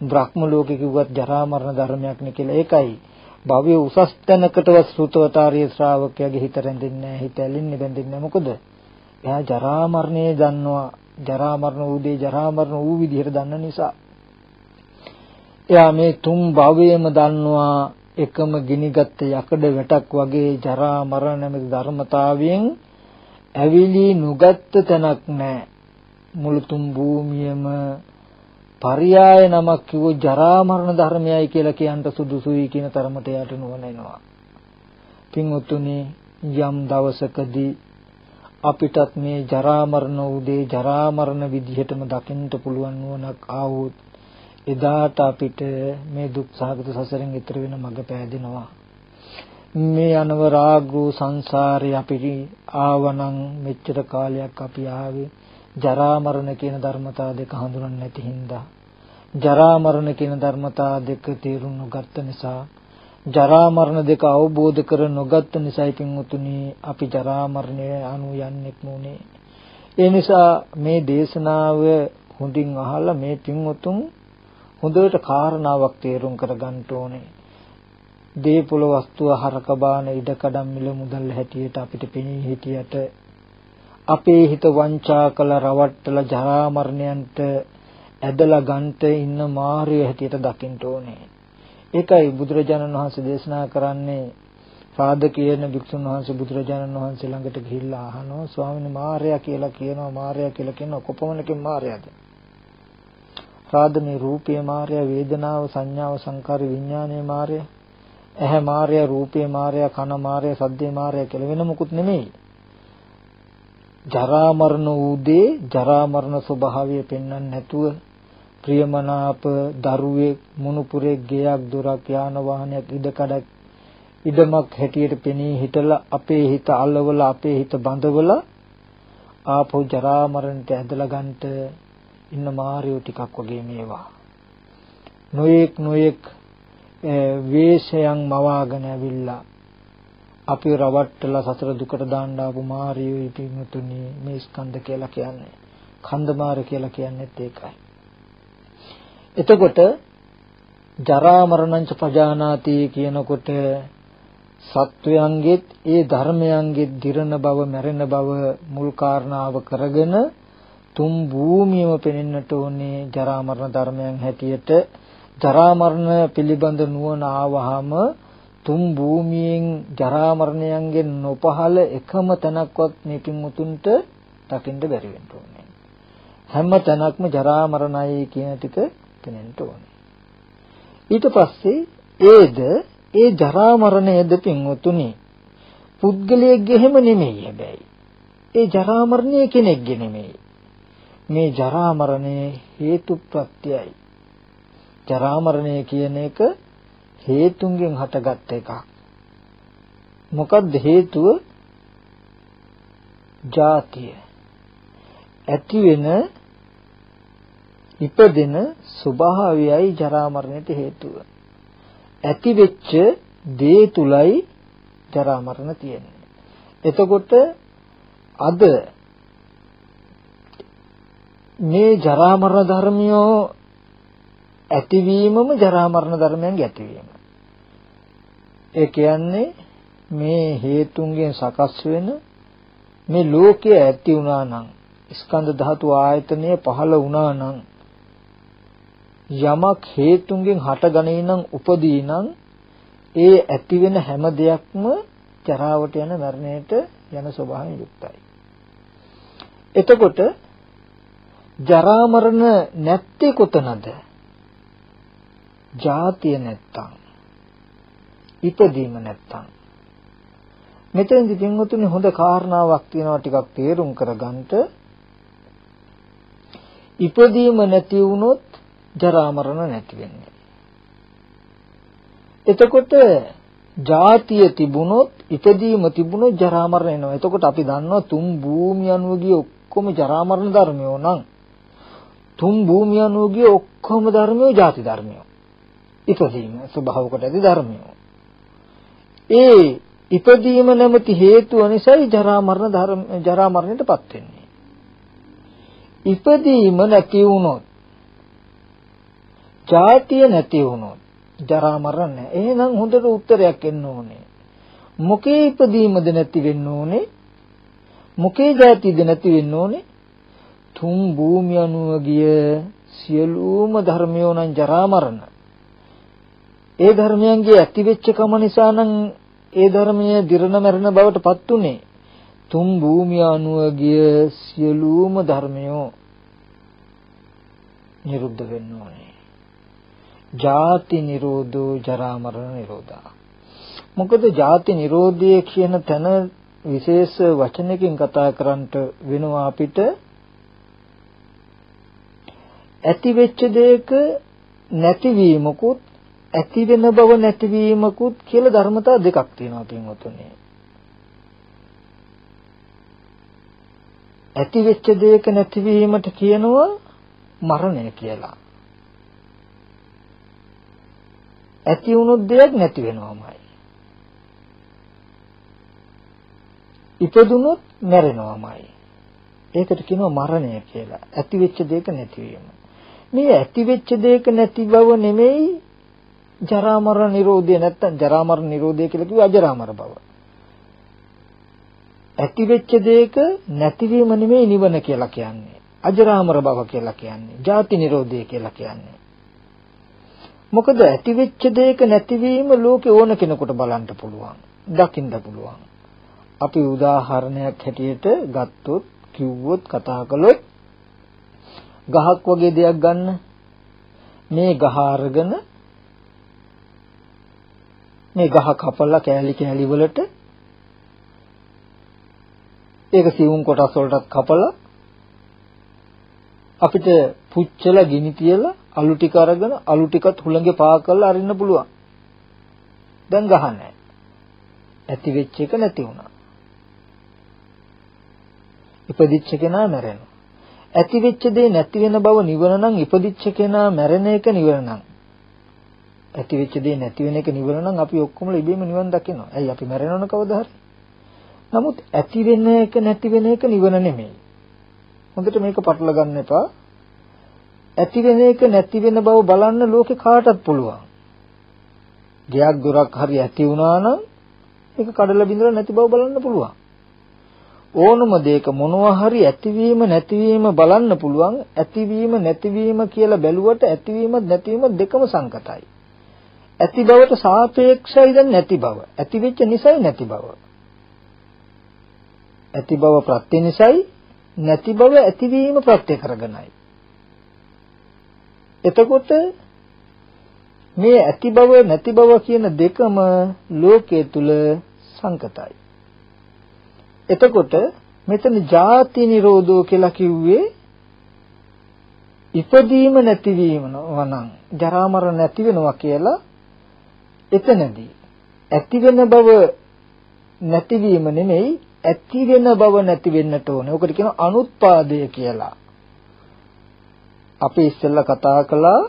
බ්‍රහ්ම ලෝකේ කිව්වත් ජරා මරණ ධර්මයක් නේ කියලා. ඒකයි භවයේ උසස් තැනකටවත් ශ්‍රුතවතාරිය ශ්‍රාවකයාගේ හිත රැඳෙන්නේ නැහැ හිත ඇලෙන්නේ බැඳෙන්නේ මොකද? එයා ජරා මරණය දන්නවා. ජරා මරණ උදේ ජරා මරණ ඌ විදිහට දන්න නිසා එයා මේ තුන් භවයේම දන්නවා එකම ගිනිගත් යකඩ වැටක් වගේ ජරා මරණ නැමැති ධර්මතාවයෙන් ඇවිලි නුගත්ත තැනක් නැහැ මුළු තුන් භූමියම පරියාය නමක් කිව්ව ජරා මරණ ධර්මයයි කියලා කියන්න සුදුසුයි කියන තරමට යට නුවණ එනවා. පින්වතුනි යම් දවසකදී අපිටත් මේ ජරා මරණ උදේ ජරා මරණ විදිහටම දකින්න පුළුවන් නුවණක් ආවොත් එදාට අපිට මේ දුක් සහගත සසරෙන් ඈතර වෙන මඟ පෑදෙනවා. මේ අනවරාග්‍රෝ සංසාරේ අපි ආවනම් මෙච්චර කාලයක් අපි ආවේ ජරා මරණ කියන ධර්මතා දෙක හඳුනන්නේ නැති හින්දා ජරා මරණ කියන ධර්මතා දෙක තේරුම් නොගත්ත නිසා ජරා මරණ දෙක අවබෝධ කර නොගත්ත නිසායි පින්වතුනි අපි ජරා මරණය අනු යන්නෙක් නුනේ ඒ නිසා මේ දේශනාව හොඳින් අහලා මේ පින්වතුන් හොඳට කාරණාවක් තේරුම් කරගන්න ඕනේ දීපුල වස්තුව හරක බාන ඉඩකඩම් මිල මුදල් හැටියට අපිට පෙනී හිටියට අපේ හිත වංචා කළ රවට්ටල ජරා මරණයන්ට ඇදලා ගන්ට ඉන්න මාර්ය හැටියට දකින්න ඕනේ. ඒකයි බුදුරජාණන් වහන්සේ දේශනා කරන්නේ. සාද කියන භික්ෂුන් වහන්සේ බුදුරජාණන් වහන්සේ ළඟට ගිහිල්ලා අහනවා ස්වාමීන් මාර්යා කියලා කියනවා මාර්යා කියලා කියන කොපමණකින් මාර්යාද? සාද මේ රූපේ මාර්යා වේදනාව සංඥාව සංකාර විඥානයේ මාර්යා. ඇහැ මාර්යා රූපේ මාර්යා කන මාර්යා සද්දේ මාර්යා කියලා වෙන මොකුත් නෙමෙයි. ජරා මරණ උදේ ජරා මරණ ස්වභාවය පෙන්වන්න නැතුව ප්‍රියමනාප දරුවෙක් මුණුපුරේ ගෙයක් දොරක් යාන වාහනයක් ඉඩකඩක් ඉඩමක් හැටියට පෙනී හිටලා අපේ හිත අල්ලවල අපේ හිත බඳවල ආපහු ජරා මරණයට ඇදලා ගන්නට ඉන්න මාරියෝ ටිකක් වගේ මේවා. නොයෙක් නොයෙක් වේශයන් මවාගෙන ඇවිල්ලා අපි රවට්ටලා සතර දුකට දාන්න ආපු මාරියෝ ඉතිමුතුනි මේ ස්කන්ධ කියලා කියන්නේ. කන්ද මාර කියලා කියන්නේත් ඒකයි. එතකොට ජරා මරණංච පජානාති කියනකොට සත්වයන්ගෙත් ඒ ධර්මයන්ගෙත් දිරන බව මැරෙන බව මුල් කාරණාව කරගෙන තුන් භූමියම පෙනෙන්නට ඕනේ ජරා මරණ ධර්මයන් හැටියට ජරා මරණ පිළිබඳ නුවණ ආවහම තුන් භූමියෙන් ජරා මරණයන්ගෙන් නොපහළ එකම තැනක්වත් මේ පින්මුතුන්ට දකින්න බැරි වෙන්න ඕනේ. හැම තැනක්ම ජරා මරණයි කියන ටික පෙනෙන්න ඕනේ. ඊට පස්සේ ඒද ඒ ජරා මරණයද පින්වතුනි පුද්ගලයෙක්ගේ හැම නෙමෙයි හැබැයි. ඒ ජරා මරණය කෙනෙක්ගේ නෙමෙයි. මේ ජරා මරණය හේතු ප්‍රත්‍යයයි. ජරා මරණය කියන එක හේතුන්ගෙන් හටගත් එකක්. මොකක්ද හේතුව? ජාතිය. ඇති වෙන ඉපදෙන ස්වභාවයයි ජරා මරණයට හේතුව. ඇති වෙච්ච දේ තුලයි ජරා මරණ තියෙන්නේ. එතකොට අද මේ ජරා මරණ ධර්මියෝ ඇතිවීමම ජරා මරණ ධර්මයන්ගේ ඇතිවීම. ඒ කියන්නේ මේ හේතුන්ගෙන් සකස් වෙන මේ ලෝකය ඇති වුණා නම් ස්කන්ධ ධාතු ආයතනය පහළ වුණා නම් යමක් හේතුන්ගෙන් හටගනේ නම් උපදී නම් ඒ ඇති වෙන හැම දෙයක්ම ජරාවට යන මරණයට යන ස්වභාවයෙන් යුක්තයි. එතකොට ජරා මරණ නැත්තේ කොතනද? ජාතිය නැත්තම් ඉපදීම නැත්තම් මෙතෙන්දි පින්වතුනි හොඳ කාරණාවක් තියෙනවා ටිකක් තේරුම් කරගන්න ඉපදීම නැති වුණොත් ජරා මරණ නැති වෙන්නේ එතකොට ජාතිය තිබුණොත් ඉපදීම තිබුණොත් ජරා මරණ එනවා. එතකොට අපි දන්නවා තුන් භූමිය අනුව ගිය ඔක්කොම ජරා මරණ ධර්මයෝ නම් තුන් භූමිය අනුව ගිය ඔක්කොම ධර්මයෝ ජාති ධර්මයෝ. ඉපදීම ස්වභාව කොට ඇති ධර්මයෝ. ඒ ඉපදීම නැමැති හේතුව නිසායි ජරා මරණ ධර්ම ජරා මරණයටපත් වෙන්නේ. ඉපදීම නැති වුණොත් ජාතිය නැති වුණොත් ජරා මරණ නැහැ. එහෙනම් හොඳට උත්තරයක් එන්න ඕනේ. මොකේ ඉපදීමද නැති වෙන්න ඕනේ? මොකේ ජාතියද නැති වෙන්න ඕනේ? තුන් භූමිය අනුව ගිය සියලුම ධර්මයෝ නම් ජරා මරණ. ඒ ධර්මයන්ගේ ඇතිවෙච්ච කම නිසා නම් ඒ ධර්මය දිරණ මරණ බවට පත් උනේ. තුන් භූමිය අනුව ගිය සියලුම ධර්මයෝ නිරුද්ධ වෙන්න ඕනේ. ජාති නිරෝධෝ ජරා මරණ නිරෝධා. මොකද ජාති නිරෝධය කියන තැන විශේෂ වචනකින් කතා කරන්නට වෙනවා අපිට ඇති වෙච්ච දෙයක නැතිවීමකුත් ඇති වෙන බව නැතිවීමකුත් කියලා ධර්මතා දෙකක් තියෙනවා පින්වතුනි. ඇති වෙච්ච දෙයක නැතිවීමට කියනවා මරණය කියලා. ඇති වුණොත් දෙයක් නැති වෙනවමයි. ඉපදුනොත් මැරෙනවමයි. ඒකට කියනවා මරණය කියලා. ඇති වෙච්ච දෙයක නැතිවීම. මේ ඇති වෙච්ච දෙයක නැති බව නෙමෙයි ජරා මරණ නිරෝධය නැත්තම් ජරා මරණ නිරෝධය කියලා කිව්ව අජරාමර බව. ඇති වෙච්ච දෙයක නැතිවීම නෙමෙයි නිවන කියලා කියන්නේ. අජරාමර බව කියලා කියන්නේ. ජාති නිරෝධය කියලා කියන්නේ. මොකද ඇති වෙච්ච දෙයක නැතිවීම ලෝකේ ඕන කෙනෙකුට බලන්න පුළුවන්. දකින්න පුළුවන්. අපි උදාහරණයක් හැටියට ගත්තොත් කිව්වොත් කතා කළොත් ගහක් වගේ දෙයක් ගන්න මේ ගහ අරගෙන මේ ගහ කපලා කෑලි කෑලි වලට ඒක සිවුම් කොටස් වලටත් කපලා අපිට පුච්චලා ගිනි තියලා අලු ටික අරගෙන අලු ටිකත් හුළඟේ පා කරලා අරින්න පුළුවන්. දැන් ගහන්නේ. ඇති වෙච්ච එක නැති වුණා. ඉපදිච්ච කෙනා මැරෙනවා. ඇති වෙච්ච දේ නැති වෙන බව නිවන නම් ඉපදිච්ච කෙනා මැරෙන එක නිවන නම්. ඇති වෙච්ච දේ නැති වෙන එක නිවන නම් අපි ඔක්කොම ඉබේම නිවන් දකිනවා. ඇයි අපි මැරෙනවන කවදා හරි? නමුත් ඇති වෙන එක නැති වෙන එක නිවන නෙමෙයි. හොඳට මේක පටල ගන්න එපා. ඇති වෙන එක නැති වෙන බව බලන්න ලෝකේ කාටත් පුළුවන්. ගයක් දොරක් හරි ඇති වුණා නම් ඒක කඩලා බිඳලා නැති බව බලන්න පුළුවන්. ඕනම දෙයක මොනවා හරි ඇතිවීම නැතිවීම බලන්න පුළුවන්. ඇතිවීම නැතිවීම කියලා බැලුවට ඇතිවීම නැතිවීම දෙකම සංකතයි. ඇති බවට සාපේක්ෂයි දැන් නැති බව. ඇති වෙච්ච නිසයි නැති බව. ඇති බව ප්‍රත්‍ය නිසයි නැති බව ඇතිවීම ප්‍රත්‍ය කරගෙනයි. එතකොට මේ ඇති බව නැති බව කියන දෙකම ලෝකයේ තුල සංකතයි. එතකොට මෙතන ಜಾති නිරෝධෝ කියලා කිව්වේ ඉපදීම නැතිවීම වනම් ජරා මරණ නැති වෙනවා කියලා එතනදී ඇති වෙන බව නැතිවීම නෙමෙයි ඇති වෙන බව නැති වෙන්නට ඕනේ. ඔකට කියනවා අනුත්පාදය කියලා. අපි ඉස්සෙල්ලා කතා කළා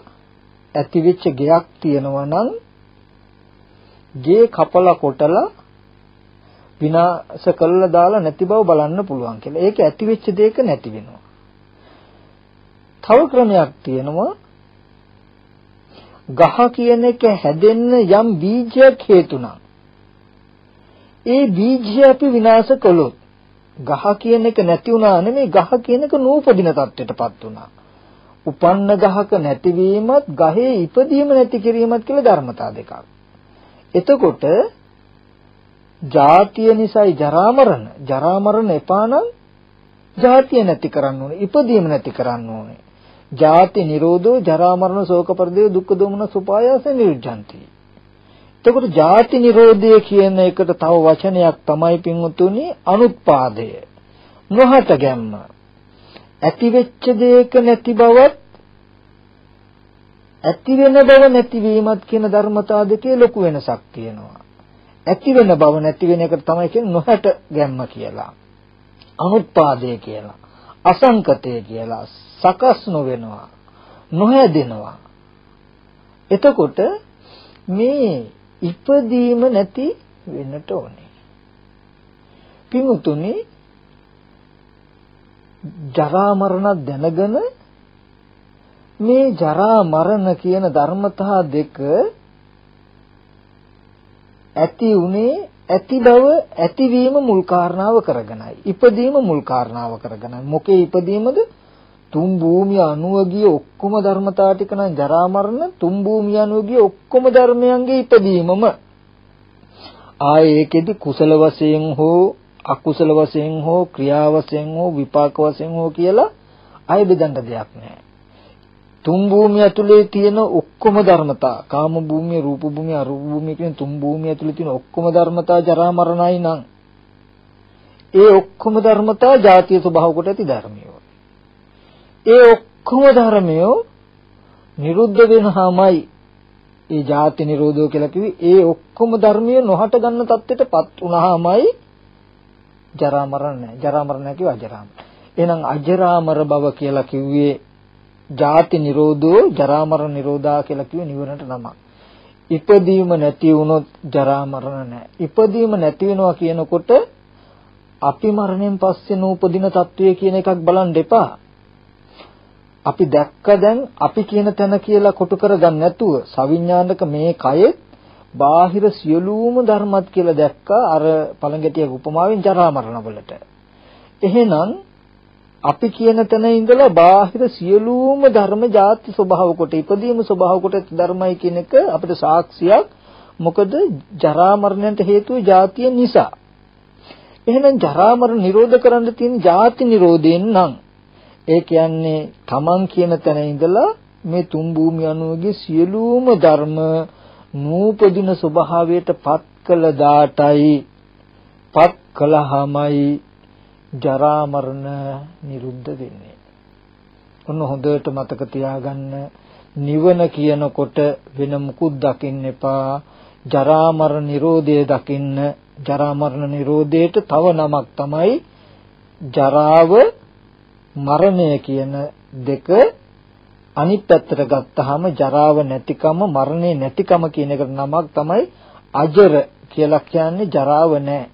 ඇතිවෙච්ච ගෙයක් තියෙනවා නම් ගේ කපලා කොටලා විනාශ කළා දාලා නැති බව බලන්න පුළුවන් කියලා. ඒක ඇතිවෙච්ච දෙයක නැති වෙනවා. තව ක්‍රමයක් තියෙනවා ගහ කියන එක හැදෙන්න යම් බීජයක් හේතු නම් ඒ බීජය අපි විනාශ කළොත් ගහ කියන එක නැති වුණා නෙමෙයි ගහ කියන එක නූපදින තත්ත්වයටපත් වුණා. උපන්න ගහක නැතිවීමත් ගහේ ඉපදීම නැති කිරීමත් කියලා ධර්මතා දෙකක්. එතකොට ජාතිය නිසායි ජරා මරණ. ජරා මරණ එපා නම් ජාතිය නැති කරන්න ඕනේ. ඉපදීම නැති කරන්න ඕනේ. ජාති නිරෝධෝ ජරා මරණ ශෝක පරිදේ දුක්ඛ දෝමන සුපායාස නිරුද්ධಂತಿ. එතකොට ජාති නිරෝධය කියන එකට තව වචනයක් තමයි පින්වතුනි අනුත්පාදය. නොහට ගැම්ම. ඇති වෙච්ච දෙයක නැති බවත් ඇති වෙන බව නැතිවීමත් කියන ධර්මතා දෙකේ ලොකු වෙනසක් තියෙනවා. ඇති වෙන බව නැති වෙන එකට තමයි කියන්නේ නොහැට ගැම්ම කියලා. අනුත්පාදය කියලා. අසංකතය කියලා. සකස් නොවෙනවා. නොහැදෙනවා. එතකොට මේ ඉපදීම නැති වෙන්නට ඕනේ. පිමුතුනි ජරා මරණ දැනගෙන මේ ජරා මරණ කියන ධර්මතා දෙක ඇති උනේ ඇති බව ඇතිවීම මුල් කාරණාව කරගෙනයි. ඉපදීම මුල් කාරණාව කරගෙනයි. මොකේ ඉපදීමද? තුන් භූමිය අනුව ගිය ඔක්කොම ධර්මතා ටික නම් ජරා මරණ තුන් භූමිය අනුව ගිය ඔක්කොම ධර්මයන්ගේ ඉපදීමම ආයේ ඒකෙදි කුසල වශයෙන් හෝ අකුසල වශයෙන් හෝ ක්‍රියා වශයෙන් හෝ විපාක වශයෙන් හෝ කියලා අය බෙදන්න දෙයක් නැහැ. තුන් භූමිය ඇතුලේ තියෙන ඔක්කොම ධර්මතා කාම භූමිය රූප භූමිය අරූප භූමිය කියන තුන් භූමිය ඇතුලේ තියෙන ඔක්කොම ධර්මතා ජරා මරණයි නම් ඒ ඔක්කොම ධර්මතා ජාතිය ස්වභාව කොට ඇති ධර්මියෝ ඒ ඔක්කොම ධර්මය නිරුද්ධ වෙනහමයි ඒ ජාති නිරෝධය කියලා කිව්වේ ඒ ඔක්කොම ධර්මිය නොහට ගන්න தත්ත්වයටපත් වුණාමයි ජරා මරණ නැහැ. ජරා මරණ නැහැ කිව්ව අජරාම. එහෙනම් අජරාමර බව කියලා කිව්වේ ජාති නිරෝධෝ ජරා මරණ නිරෝධා කියලා කිව්වේ නිවනට නම. ඉපදීම නැති වුණොත් ජරා මරණ නැහැ. ඉපදීම නැති වෙනවා කියනකොට අපි මරණයෙන් පස්සේ නූපදින తත්වය කියන එකක් බලන් දෙපා. අපි දැක්ක දැන් අපි කියන තැන කියලා කොටු කරගන්න නැතුව සවිඥානික මේ කයෙත් බාහිර සියලුම ධර්මත් කියලා දැක්කා අර පළඟටියක උපමාවෙන් ජරා මරණ වලට. එහෙනම් අපි කියන තැන ඉඳලා බාහිර සියලුම ධර්ම ಜಾති ස්වභාව කොට ඉදීම ස්වභාව කොට ධර්මයි කියන එක අපිට සාක්ෂියක් මොකද ජරා මරණයට හේතුව ಜಾතිය නිසා එහෙනම් ජරා මරණ නිරෝධ කරන්න තියෙන ಜಾති නිරෝධයෙන් නම් ඒ කියන්නේ Taman කියන තැන ඉඳලා මේ තුන් භූමිය අනුවගේ සියලුම ධර්ම නූපදින ස්වභාවයට පත් කළ දාටයි පත් කළාමයි ජරා මරණ නිරුද්ධ වෙන්නේ. ඔන්න හොඳට මතක තියාගන්න නිවන කියනකොට වෙන මුකුත් දකින්න එපා. ජරා මරණ නිරෝධය දකින්න ජරා මරණ නිරෝධයට තව නමක් තමයි ජරාව මරණය කියන දෙක අනිත් පැත්තට ගත්තාම ජරාව නැතිකම මරණය නැතිකම කියන එකට නමක් තමයි අජර කියලා කියන්නේ ජරාව නැහැ.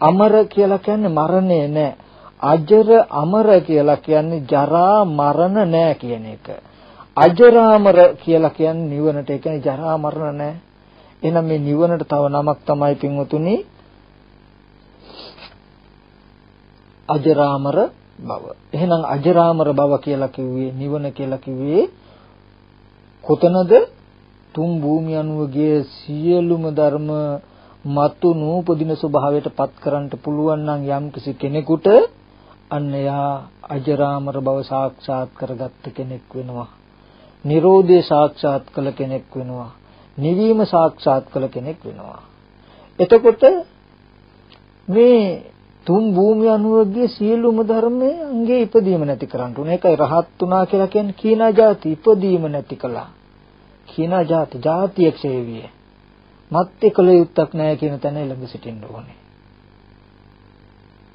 අමර කියලා කියන්නේ මරණය නැහැ. අජර අමර කියලා කියන්නේ ජරා මරණ නැහැ කියන එක. අජරාමර කියලා කියන්නේ නිවනට ඒ කියන්නේ ජරා මරණ නැහැ. එහෙනම් මේ නිවනට තව නමක් තමයි පින්වතුනි අජරාමර බව. එහෙනම් අජරාමර බව කියලා කිව්වේ නිවන කියලා කිව්වේ කොතනද? තුන් භූමිය අනුවගේ සියලුම ධර්ම මතු නූපදින ස්වභාවයට පත් කරන්න පුළුවන් නම් යම්කිසි කෙනෙකුට අන්න යා අජරාමර බව සාක්ෂාත් කරගත්ත කෙනෙක් වෙනවා. Nirodhe සාක්ෂාත් කළ කෙනෙක් වෙනවා. නිවීම සාක්ෂාත් කළ කෙනෙක් වෙනවා. එතකොට මේ තුන් භූමිය අනුවගේ සියලුම ධර්මයන්ගේ ඉපදීම නැති කරන්න උන. ඒකයි රහත් උනා කියලා කියන්නේ කීනා જાති ඉපදීම නැති කළා. කීනා જાති જાතිය ක්ෂේවිය. මත්ති කළ යුත්තක් නැහැ කියන තැන ළඟ සිටින්න ඕනේ.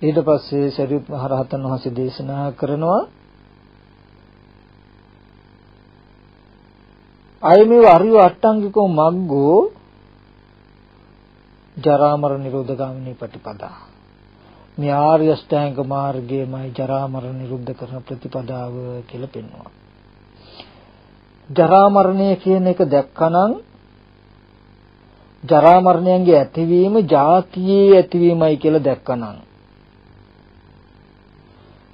ඊට පස්සේ සරියුත් මහ රහතන් වහන්සේ දේශනා කරනවා අය මේ අරිය අට්ටංගිකෝ මග්ගෝ ජරා මරණ නිරෝධ ගාමිනී ප්‍රතිපදා. මේ ආර්ය අෂ්ටාංග මාර්ගයමයි ජරා මරණ නිරුද්ධ කරන ප්‍රතිපදාව කියලා පෙන්වනවා. ජරා මරණය කියන එක දැක්කනම් ජරා මරණයන්ගේ ඇතිවීම ජාතියේ ඇතිවීමයි කියලා දැක්කනම්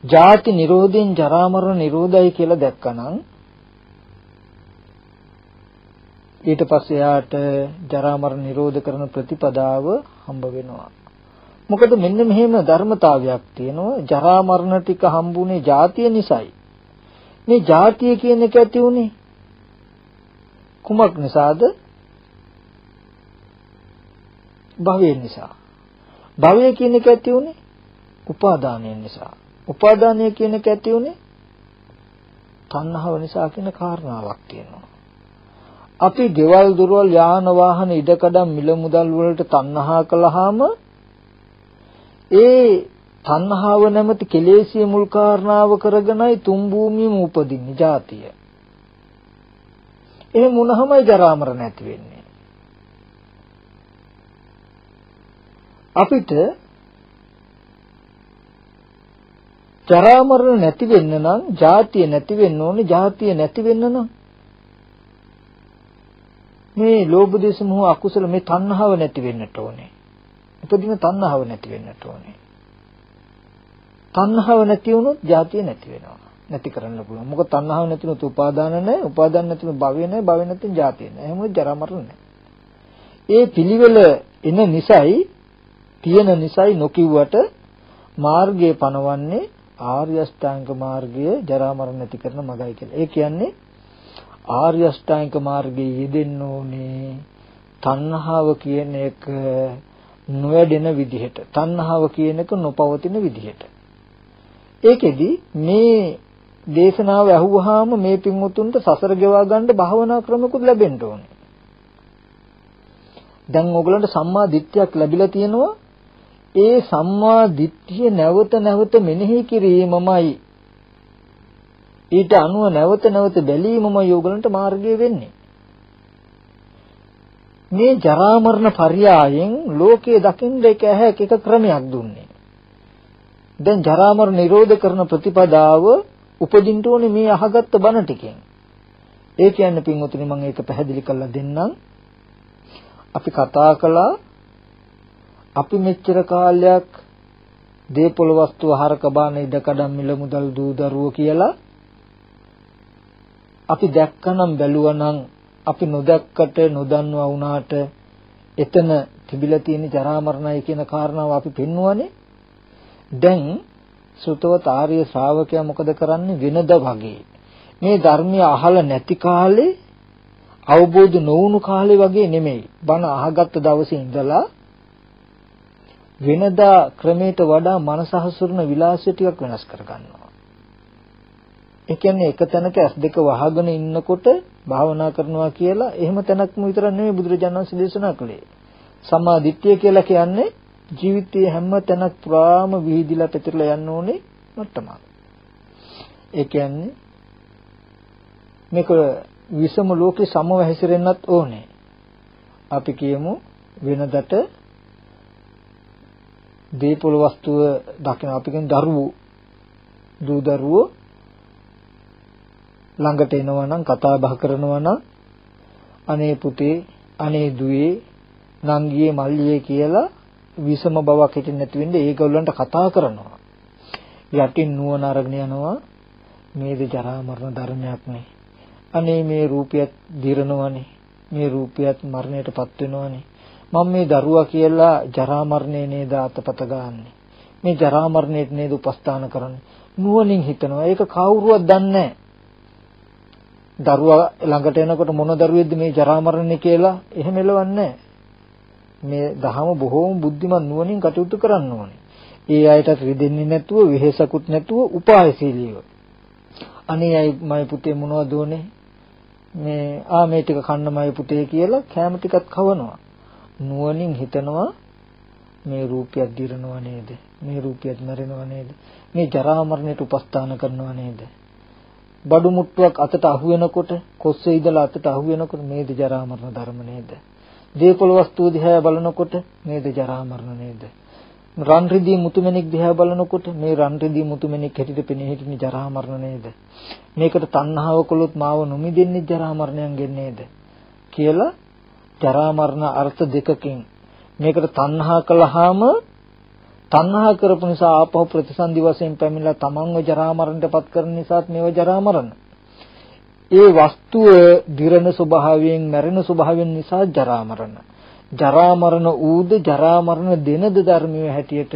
ජාති නිරෝධයෙන් ජරා මරණ නිරෝධයි කියලා දැක්කනම් ඊට පස්සේ යාට ජරා මරණ නිරෝධ කරන ප්‍රතිපදාව හම්බ වෙනවා මොකද මෙන්න මෙහෙම ධර්මතාවයක් තියෙනවා ජරා මරණ ටික හම්බුනේ ජාතිය නිසායි. මේ ජාතිය කියන එක ඇති උනේ කුමක් නිසාද? භවය නිසා. භවය කියන එක ඇති උනේ උපාදානය නිසා. උපාදානය කියන එක ඇති උනේ තණ්හාව නිසා කියන කාරණාවක් තියෙනවා. අපි ගෙවල් දොරවල් යාන වාහන ඉඩකඩම් මිල මුදල් වලට තණ්හා කළාම ඒ තණ්හාව නැමැති කෙලෙසිය මුල් කාරණාව කරගෙනයි තුන් භූමියම උපදින්නේ ජාතිය. එහෙම වුණාමයි ජරා මරණ නැති වෙන්නේ. අපිට ජරා මරණ නැති වෙන්න නම් ජාතිය නැති වෙන්න ඕනේ ජාතිය නැති වෙන්න නම් මේ ලෝභ දේශ මොහ අකුසල මේ තණ්හාව නැති වෙන්නට ඕනේ. උපදින තණ්හාව නැති වෙන්නට ඕනේ. තණ්හාව නැති වුණොත් ජාතිය නැති වෙනවා. නැති කරන්න පුළුවන්. මොකද තණ්හාව නැති වුණොත් උපාදාන නැහැ. උපාදාන නැති වුණොත් භවය නැහැ. භවය නැති ජාතිය නැහැ. එහෙම ජරා මරණ නැහැ. ඒ පිළිවෙල එන නිසයි තියෙන නිසයි නොකියුවට මාර්ගය පනවන්නේ ආර්ය අෂ්ටාංග මාර්ගය ජරා මරණ නැති කරන මගයි කියලා. ඒ කියන්නේ ආර්ය අෂ්ටාංග මාර්ගයේ යෙදෙන්න ඕනේ තණ්හාව කියන එක නොවැඩෙන විදිහට තණ්හාව කියන එක නොපවතින විදිහට ඒකෙදි මේ දේශනාව ඇහුවාම මේ පින්වුතුන්ට සසර ගෙවා ගන්න භාවනා ක්‍රමකුත් ලැබෙන්න ඕනේ. දැන් ඕගලන්ට සම්මා දිට්ඨියක් ලැබිලා තියෙනවා. ඒ සම්මා දිට්ඨිය නැවත නැවත මෙනෙහි කිරීමමයි ඊට අනුව නැවත නැවත බැලීමමයි ඕගලන්ට මාර්ගය වෙන්නේ. මේ ජරා මරණ පర్యాයෙන් ලෝකයේ දකින්න එක ඇහැක එක ක්‍රමයක් දුන්නේ. දැන් ජරා මරණ නිරෝධ කරන ප්‍රතිපදාව උපදින්න ඕනේ මේ අහගත්ත බණ ටිකෙන්. ඒ කියන්නේ පින්වතුනි මම ඒක පැහැදිලි කරලා දෙන්නම්. අපි කතා කළා අපි මෙච්චර කාලයක් දේපොළ වස්තු ආහාර කබාන ඉඩකඩම් මිල මුදල් දූ දරුවෝ කියලා අපි දැක්කනම් බැලුවනම් අපි නොදැක්කට නොදන්නවා වුණාට එතන තිබිලා තියෙන ජරා මරණයි කියන කාරණාව අපි පෙන්වුවානේ. දැන් සුතවත ආර්ය ශ්‍රාවකයා මොකද කරන්නේ? වෙනද වගේ. මේ ධර්මය අහලා නැති කාලේ අවබෝධ නොවුණු කාලේ වගේ නෙමෙයි. බණ අහගත්ත දවසේ ඉඳලා වෙනදා ක්‍රමයට වඩා මනස හසුරන විලාසය ටිකක් වෙනස් කරගන්නවා. ඒ කියන්නේ එක තැනක S2 වහගෙන ඉන්නකොට භාවනා කරනවා කියලා එහෙම තැනක්ම විතර නෙමෙයි බුදුරජාණන් වහන්සේ දේශනා කළේ. සම්මා දිට්ඨිය කියලා කියන්නේ ජීවිතයේ හැම තැනක් පුරාම විහිදිලා පැතිරලා යන්න ඕනේ මට්ටමක්. ඒ කියන්නේ මේක විසම ලෝකේ සමව හැසිරෙන්නත් ඕනේ. අපි කියමු වෙනදට දීපොළ වස්තුව දකින අපි කියන දරුවෝ දූ දරුවෝ ළඟට එනවා නම් කතා බහ කරනවා නම් අනේ පුතේ අනේ දුවේ නංගියේ මල්ලියේ කියලා විසම බවක් හිටින් නැති වෙන්නේ ඒගොල්ලන්ට කතා කරනවා යටින් නුවණ අරගෙන යනවා මේද ජරා මරණ ධර්මයක් නේ අනේ මේ රූපියත් දිරනවනේ මේ රූපියත් මරණයටපත් වෙනවනේ මම මේ දරුවා කියලා ජරා මරණය නේද අතපත ගන්නෙ. මේ ජරා මරණයට නේද උපස්ථාන කරන්නේ. නුවණින් හිතනවා. ඒක කවුරුවත් දන්නේ දරුවා ළඟට එනකොට මොන දරුවෙක්ද මේ ජරා මරණය කියලා එහෙම එලවන්නේ මේ දහම බොහෝම බුද්ධිමත් නුවණින් කටයුතු කරන්න ඕනේ. ඒ අයට රිදෙන්නේ නැතුව, වෙහෙසකුත් නැතුව උපායශීලීව. අනේ අය මගේ පුතේ මොනවද උනේ? මේ ආ මේ ටික කන්න මගේ පුතේ කියලා කැම ටිකක් කවනවා. නුවණින් හිතනවා මේ රූපයක් දිරනවා නේද මේ රූපයක් මැරෙනවා නේද මේ ජරා මරණයට උපස්ථාන කරනවා නේද බඩු මුට්ටුවක් අතට අහු වෙනකොට කොස්සේ ඉඳලා අතට අහු වෙනකොට මේද ජරා මරණ ධර්ම නේද? දීපල වස්තු දිහා බලනකොට මේද ජරා මරණ නේද? රන් රිදී මුතුමැණික් දිහා බලනකොට මේ රන් රිදී මුතුමැණික් හැටියට පෙනී හිටින ජරා මරණ නේද? මේකට තණ්හාව කළොත් මාව නොමිදෙන්නේ ජරා මරණයෙන් නේද? කියලා ජරා මරණ අර්ථ දෙකකින් මේකට තණ්හා කළාම තණ්හා කරපු නිසා ආපහු ප්‍රතිසන්දි වශයෙන් පැමිණලා තමන්ව ජරා මරණයටපත් කරන නිසාත් මේව ජරා මරණ. ඒ වස්තුව දිරණ ස්වභාවයෙන් මැරෙන ස්වභාවයෙන් නිසා ජරා මරණ. ජරා මරණ ඌද ජරා මරණ දෙනද ධර්මයේ හැටියට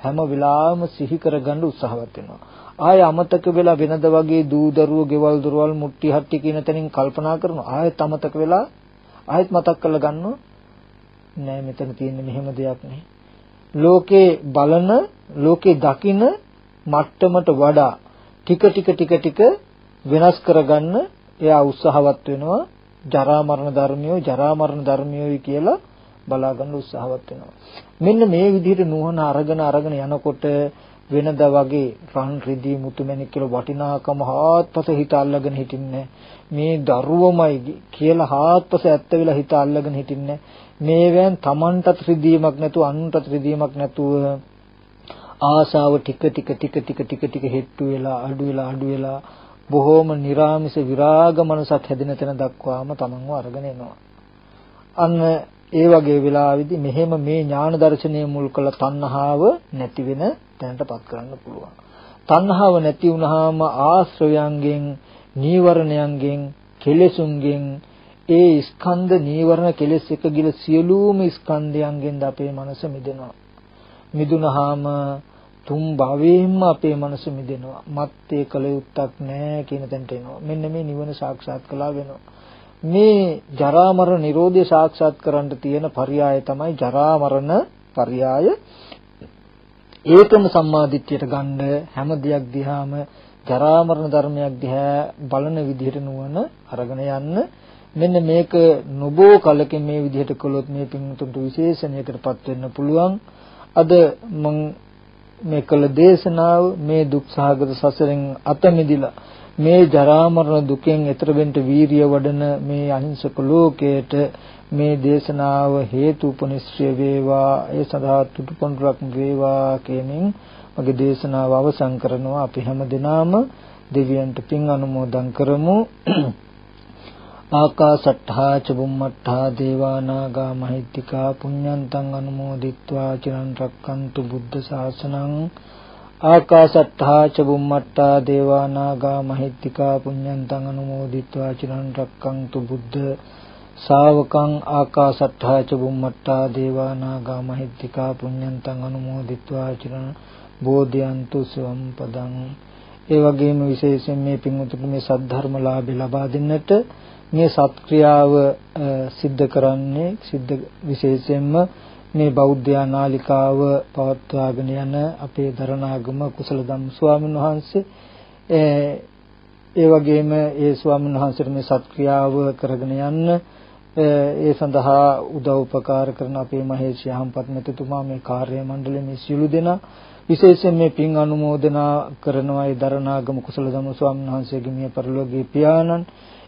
හැම වෙලාවෙම සිහි කරගන්න උත්සාහවත් වෙනවා. ආය අමතක වෙලා වෙනද වගේ දූ දරුවෝ ගෙවල් දොරවල් මුට්ටි හට්ටි කියන තැනින් කල්පනා කරනවා. ආයෙත් අමතක වෙලා ආයෙත් මතක් කරලා ගන්නවා නෑ මෙතන තියෙන්නේ මෙහෙම දෙයක් නේ ලෝකේ බලන ලෝකේ දකින මට්ටමට වඩා ටික ටික ටික ටික වෙනස් කරගන්න එයා උත්සාහවත් වෙනවා. ජරා මරණ ධර්මියෝ ජරා මරණ ධර්මියෝයි කියලා බලා ගන්න උත්සාහවත් වෙනවා. මෙන්න මේ විදිහට නුවණ අරගෙන අරගෙන යනකොට වෙනදා වගේ රන් රිදී මුතුමැණික් කියලා වටිනාකම හාත්පස හිත අල්ලගෙන හිටින්නේ. මේ දරුවමයි කියලා හාත්පස ඇත්ත වෙලා හිත අල්ලගෙන හිටින්නේ. මේවෙන් Tamanටත් රිදීමක් නැතුව අනුන්ටත් රිදීමක් නැතුව ආසාව ටික ටික ටික ටික ටික ටික හෙට්ටු වෙලා අඩු වෙලා අඩු වෙලා බොහෝම निराமிස විරාග මනසක් හැදෙන තැන දක්වාම Tamanව අරගෙන එනවා. අන්න ඒ වගේ වෙලාවෙදි මෙහෙම මේ ඥාන දර්ශනය මුල් කළ තණ්හාව නැති වෙන තැනටපත් කරන්න පුළුවන්. තණ්හාව නැති වුනහම ආශ්‍රවයන්ගෙන්, නීවරණයන්ගෙන්, කෙලෙසුන්ගෙන්, ඒ ස්කන්ධ නීවරණ කෙලෙස් එක ගිල සියලුම ස්කන්ධයන්ගෙන් අපේ මනස මිදෙනවා. මිදුනහම තුන් භවයෙන්ම අපේ මනස මිදෙනවා. මත්තේ කල යුත්තක් නැහැ කියන තැනට එනවා. මෙන්න මේ නිවන සාක්ෂාත් කළා වෙනවා. මේ ජරා මරණ නිරෝධය සාක්ෂාත් කරන්න තියෙන පරයය තමයි ජරා මරණ පරයය. ඒකම සම්මාදිට්ඨියට ගන්න හැම දෙයක් දිහාම ජරා මරණ ධර්මයක් දිහා බලන විදිහට නුවණ අරගෙන යන්න මෙන්න මේක නොබෝ කලකින් මේ විදිහට කළොත් මේ පින්තුන්ට විශේෂණයකටපත් වෙන්න පුළුවන්. අද මම මේ කළ දේශනාව මේ දුක් සහගත සසරෙන් අත මිදිලා මේ ජරා මරණ දුකෙන් එතර වෙන්න වීරිය වඩන මේ අහිංසක ලෝකයට මේ දේශනාව හේතු උපනිශ්‍රය වේවා. ඒ සඳහා තුටුපොඬක් වේවා කියමින් මගේ දේශනාව අවසන් කරනවා. අපි හැම දිනාම දෙවියන්ට පින් අනුමෝදන් කරමු. ආකාසට්ඨා ච බුම්මට්ඨා දේවා නාග මහිත්‍තිකා පුඤ්ඤන්තං අනුමෝදිත්වා චිරන් රැක්කන්තු බුද්ධ ශාසනං ආකාසට්ඨා ච බුම්මට්ඨා දේවා නාග මහිත්‍තිකා පුඤ්ඤන්තං අනුමෝදිත්වා චිරන් රැක්කන්තු බුද්ධ ශාවකං ආකාසට්ඨා ච බුම්මට්ඨා දේවා නාග මහිත්‍තිකා පුඤ්ඤන්තං අනුමෝදිත්වා චිරන් බෝධයන්තු සවම් පදං ඒ වගේම විශේෂයෙන් මේ පින්වතුන්ට මේ සද්ධර්ම ලාභය ලබා දෙන්නට මේ සත්ක්‍රියාව සිද්ධ කරන්නේ සිද්ධ විශේෂයෙන්ම මේ බෞද්ධ නාලිකාව පවත්වාගෙන යන අපේ දරණාගම කුසල ධම්ම ස්වාමීන් වහන්සේ. ඒ වගේම ඒ ස්වාමීන් වහන්සේට මේ සත්ක්‍රියාව කරගෙන යන්න ඒ සඳහා උදව් උපකාර කරන අපේ මහේෂ් යහම්පත් මෙතුමා මේ කාර්ය මණ්ඩලයේ මේ සියලු දෙනා විශේෂයෙන් මේ පින් අනුමෝදනා කරනවා ඒ දරණාගම කුසල ධම්ම ස්වාමීන් වහන්සේගේ මිය පරලෝකීය පියාණන්.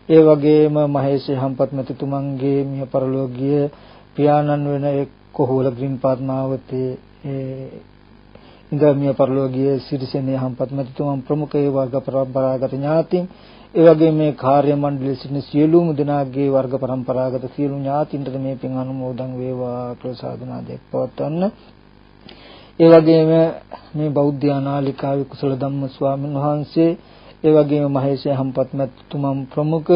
ඒ වගේම මහේෂ හම්පත් මෙතුමන්ගේ මිය පරලෝකීය පියාණන් වෙන කොහොල ග්‍රීන් පාත්මාවතේ ඒ ඉන්ද්‍රමිය පරලෝකීය සිරිසෙනේ හම්පත් මෙතුමන් ප්‍රමුඛ ඒ වර්ග පරම්පරාගත ඥාතීන්. ඒ වගේම මේ කාර්ය මණ්ඩලයේ සිටින සියලුම දෙනාගේ වර්ග පරම්පරාගත සියලු ඥාතින්ට මේ පින් අනුමෝදන් වේවා කියලා සාධනාදයක් පවත්වන්න. ඒ වගේම මේ බෞද්ධ ආනාලිකාවේ කුසල ධම්ම ස්වාමීන් වහන්සේ ඒ වගේම මහේෂ හම්පත් මැතිතුමන් ප්‍රමුඛ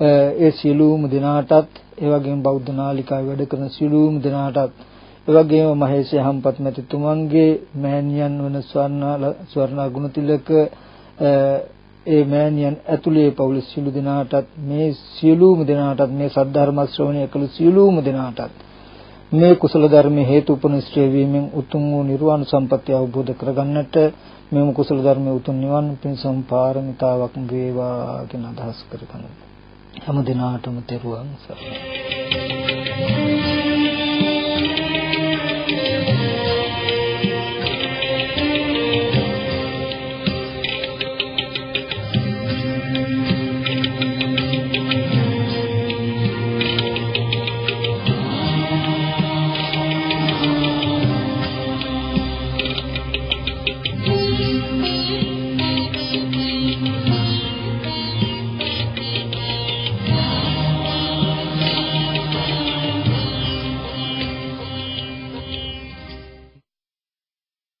ඒ සියලුම දෙනාටත් ඒ වගේම බෞද්ධ නාලිකාවේ වැඩ කරන සියලුම දෙනාටත් ඒ වගේම මහේෂ හම්පත් මැතිතුමන්ගේ මෑණියන් වන ස්වර්ණ ස්වර්ණ ගුණතිලක ඒ මෑණියන් ඇතුළේ පවුල සියලු දෙනාටත් මේ සියලුම දෙනාටත් මේ සද්ධර්ම ශ්‍රවණය කළ සියලුම දෙනාටත් මේ කුසල ධර්ම හේතු උපනිශ්‍රේ වීමෙන් උතුම් වූ නිර්වාණ සම්පත්‍ය අවබෝධ කරගන්නට මෙම කුසල ධර්ම උතුම් නිවන් පින් සම්පාරමිතාවක් වේවා කියන අදහස් කරගන්න. හැම දිනාටම තෙරුවන් සරණයි.